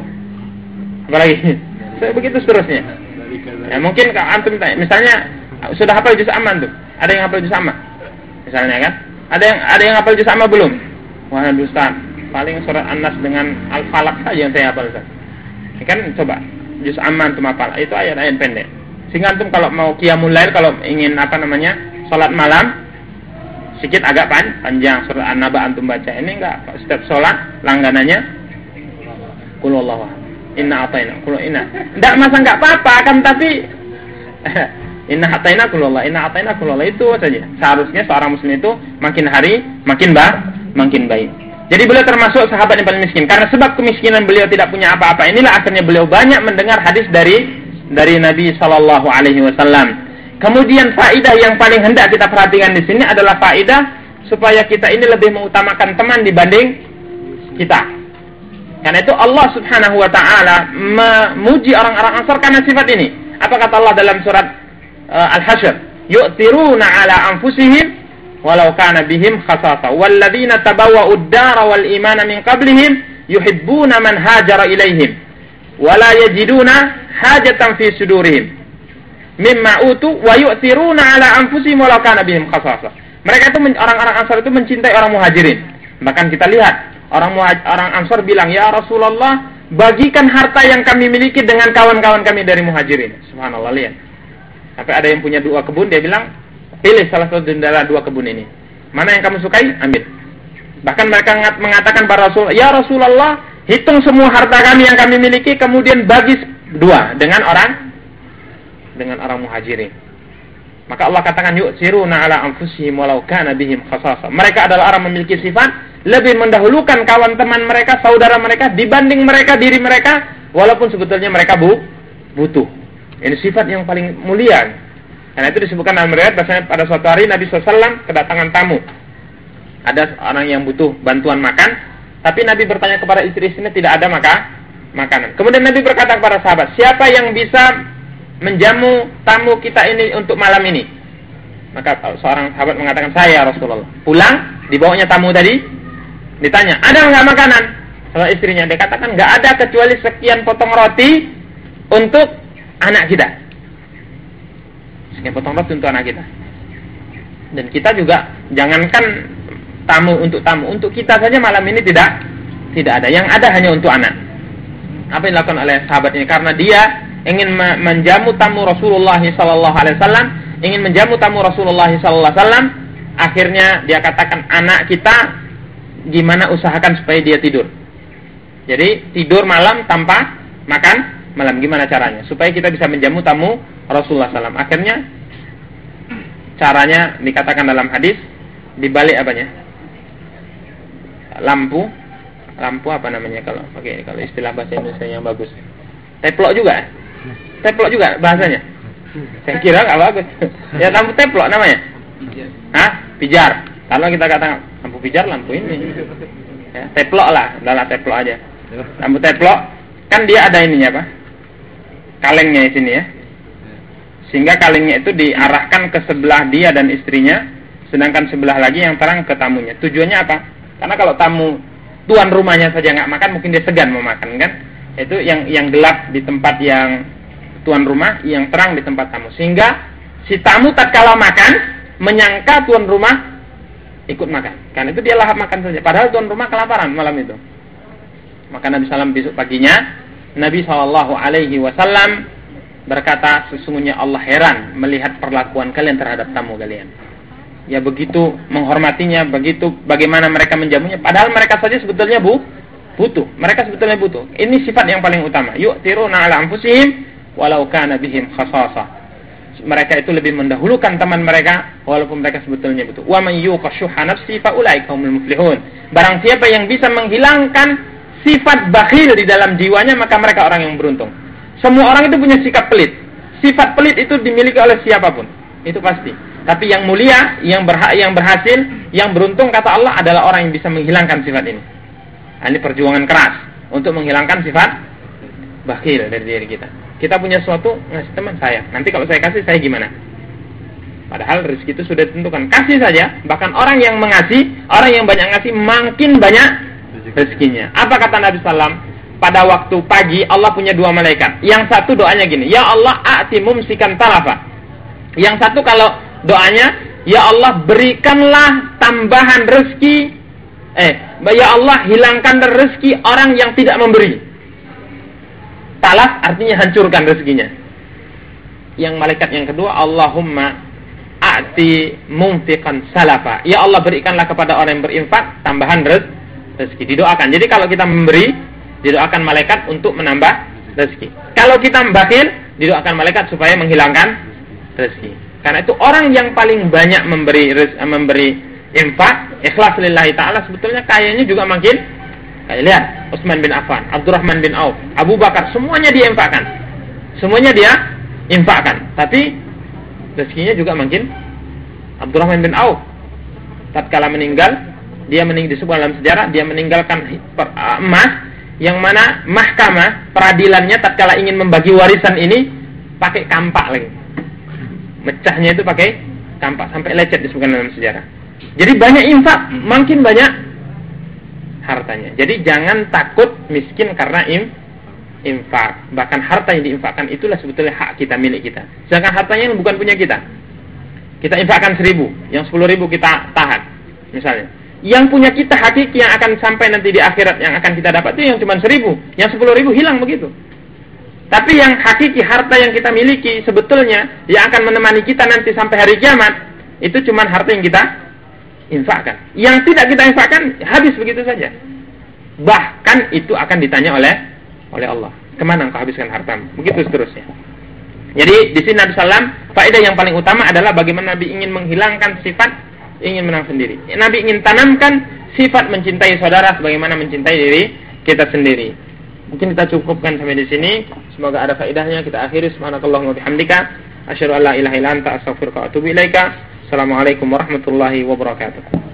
apa lagi? (laughs) Begitu seterusnya. Ya mungkin kalau antum misalnya sudah hafal juz aman tuh ada yang hafal juz amma? Misalnya kan? Ada yang ada yang hafal juz amma belum? Wah, Ustaz, paling surat An-Nas dengan Al-Falaq saja yang saya hafal Ustaz. Ya kan coba juz amma antum hafal. Itu ayat-ayat pendek. Sehingga antum kalau mau qiyamul lail kalau ingin apa namanya? salat malam sedikit agak pan, panjang surat An-Naba antum baca. Ini enggak setiap salat langganannya Qul Inna ataina. Qul inna. Enggak masa enggak apa-apa kan tapi (laughs) Inna hataina kulullah, inna hataina kulullah itu saja. Seharusnya seorang muslim itu makin hari makin bah, makin baik. Jadi beliau termasuk sahabat yang paling miskin karena sebab kemiskinan beliau tidak punya apa-apa. Inilah akhirnya beliau banyak mendengar hadis dari dari Nabi Shallallahu Alaihi Wasallam. Kemudian faidah yang paling hendak kita perhatikan di sini adalah faidah supaya kita ini lebih mengutamakan teman dibanding kita. Karena itu Allah Subhanahu wa taala memuji orang-orang Ansar karena sifat ini. Apa kata Allah dalam surat Al-Hasyr? Yu'tiruna ala anfusihim walau kana bihim khasasa. Walladzina tabawwa'u ad-dara wal imana min qablihim yuhibbuna man hajara ilaihim wala yajiduna hajatan fi sudurihim mimma utu wa yu'thiruna ala anfusihim walau kana bihim khasasa. Mereka itu orang-orang Ansar itu mencintai orang Muhajirin. Bahkan kita lihat orang orang Ansar bilang, "Ya Rasulullah, bagikan harta yang kami miliki dengan kawan-kawan kami dari Muhajirin." Subhanallah lihat. Sampai ada yang punya dua kebun, dia bilang, "Pilih salah satu dari dua kebun ini. Mana yang kamu sukai? Ambil." Bahkan mereka mengatakan pada Rasul, "Ya Rasulullah, hitung semua harta kami yang kami miliki kemudian bagi dua dengan orang dengan orang muhajirin. Maka Allah katakan yuk siruna ala anfusihim walau kana bihim khasasa. Mereka adalah orang memiliki sifat lebih mendahulukan kawan teman mereka, saudara mereka dibanding mereka diri mereka walaupun sebetulnya mereka bu butuh. Ini sifat yang paling mulia. Karena itu disebutkan dalam riwayat bahasanya pada suatu hari Nabi SAW kedatangan tamu. Ada orang yang butuh bantuan makan, tapi Nabi bertanya kepada istri-istrinya tidak ada maka makanan. Kemudian Nabi berkata kepada sahabat, siapa yang bisa menjamu tamu kita ini untuk malam ini. Maka seorang sahabat mengatakan saya Rasulullah. Pulang dibawanya tamu tadi ditanya ada nggak makanan? Sama istrinya dia katakan nggak ada kecuali sekian potong roti untuk anak kita. Sekian potong roti untuk anak kita. Dan kita juga jangankan tamu untuk tamu, untuk kita saja malam ini tidak tidak ada. Yang ada hanya untuk anak. Apa yang dilakukan oleh sahabat ini? Karena dia ingin menjamu tamu Rasulullah wasallam, ingin menjamu tamu Rasulullah wasallam, akhirnya dia katakan anak kita gimana usahakan supaya dia tidur. Jadi tidur malam tanpa makan malam gimana caranya supaya kita bisa menjamu tamu Rasulullah SAW. Akhirnya caranya dikatakan dalam hadis dibalik apanya? Lampu, lampu apa namanya kalau oke okay, kalau istilah bahasa Indonesia yang bagus. Teplok juga. Teplok juga bahasanya. Saya kira nggak bagus. (laughs) ya lampu teplok namanya. Hah? Pijar. Kalau kita katakan lampu pijar, lampu ini. Ya, teplok lah, adalah teplok aja. Lampu teplok kan dia ada ininya apa? Kalengnya di sini ya. Sehingga kalengnya itu diarahkan ke sebelah dia dan istrinya, sedangkan sebelah lagi yang terang ke tamunya. Tujuannya apa? Karena kalau tamu tuan rumahnya saja nggak makan, mungkin dia segan mau makan kan? Itu yang yang gelap di tempat yang tuan rumah yang terang di tempat tamu. Sehingga si tamu tak tatkala makan menyangka tuan rumah ikut makan. Karena itu dia lahap makan saja. Padahal tuan rumah kelaparan malam itu. Maka Nabi Sallam besok paginya Nabi Shallallahu Alaihi Wasallam berkata sesungguhnya Allah heran melihat perlakuan kalian terhadap tamu kalian. Ya begitu menghormatinya, begitu bagaimana mereka menjamunya. Padahal mereka saja sebetulnya bu butuh. Mereka sebetulnya butuh. Ini sifat yang paling utama. Yuk tiru ala anfusihim walau kana bihim khasasa. Mereka itu lebih mendahulukan teman mereka walaupun mereka sebetulnya butuh. Wa man yuqashuha nafsi humul muflihun. Barang siapa yang bisa menghilangkan sifat bakhil di dalam jiwanya maka mereka orang yang beruntung. Semua orang itu punya sikap pelit. Sifat pelit itu dimiliki oleh siapa pun. Itu pasti. Tapi yang mulia, yang berhak, yang berhasil, yang beruntung kata Allah adalah orang yang bisa menghilangkan sifat ini. Nah, ini perjuangan keras untuk menghilangkan sifat bakhil dari diri kita. Kita punya sesuatu ngasih teman saya. Nanti kalau saya kasih saya gimana? Padahal rezeki itu sudah ditentukan. Kasih saja. Bahkan orang yang mengasih, orang yang banyak ngasih makin banyak rezekinya. Apa kata Nabi Sallam? Pada waktu pagi Allah punya dua malaikat. Yang satu doanya gini, Ya Allah a'ti mumsikan talafa. Yang satu kalau doanya, Ya Allah berikanlah tambahan rezeki. Eh, Ya Allah hilangkan rezeki orang yang tidak memberi talaf artinya hancurkan rezekinya. Yang malaikat yang kedua, Allahumma a'ti mumfiqan salafa. Ya Allah berikanlah kepada orang yang berinfak tambahan rez rezeki. Didoakan. Jadi kalau kita memberi, didoakan malaikat untuk menambah rezeki. Kalau kita membakil, didoakan malaikat supaya menghilangkan rezeki. Karena itu orang yang paling banyak memberi memberi infak, ikhlas lillahi taala sebetulnya kayaknya juga makin Kayak lihat Utsman bin Affan, Abdurrahman bin Auf, Abu Bakar semuanya dia infakkan. Semuanya dia infakkan. Tapi rezekinya juga makin Abdurrahman bin Auf tatkala meninggal, dia meninggal disebut dalam sejarah dia meninggalkan emas yang mana mahkamah peradilannya tatkala ingin membagi warisan ini pakai kampak lagi. Mecahnya itu pakai kampak sampai lecet disebutkan dalam sejarah. Jadi banyak infak, makin banyak hartanya. Jadi jangan takut miskin karena im infak. Bahkan harta yang diinfakkan itulah sebetulnya hak kita milik kita. Sedangkan hartanya yang bukan punya kita. Kita infakkan seribu, yang sepuluh ribu kita tahan. Misalnya. Yang punya kita hakiki yang akan sampai nanti di akhirat yang akan kita dapat itu yang cuma seribu. Yang sepuluh ribu hilang begitu. Tapi yang hakiki harta yang kita miliki sebetulnya yang akan menemani kita nanti sampai hari kiamat itu cuma harta yang kita infakkan. Yang tidak kita infakkan habis begitu saja. Bahkan itu akan ditanya oleh oleh Allah. Ke mana engkau habiskan hartamu? Begitu seterusnya. Jadi di sini Nabi Sallam faedah yang paling utama adalah bagaimana Nabi ingin menghilangkan sifat ingin menang sendiri. Nabi ingin tanamkan sifat mencintai saudara sebagaimana mencintai diri kita sendiri. Mungkin kita cukupkan sampai di sini. Semoga ada faedahnya. Kita akhiri subhanakallahumma bihamdika asyhadu an la ilaha illa anta astaghfiruka wa atubu ilaika. Assalamualaikum warahmatullahi wabarakatuh.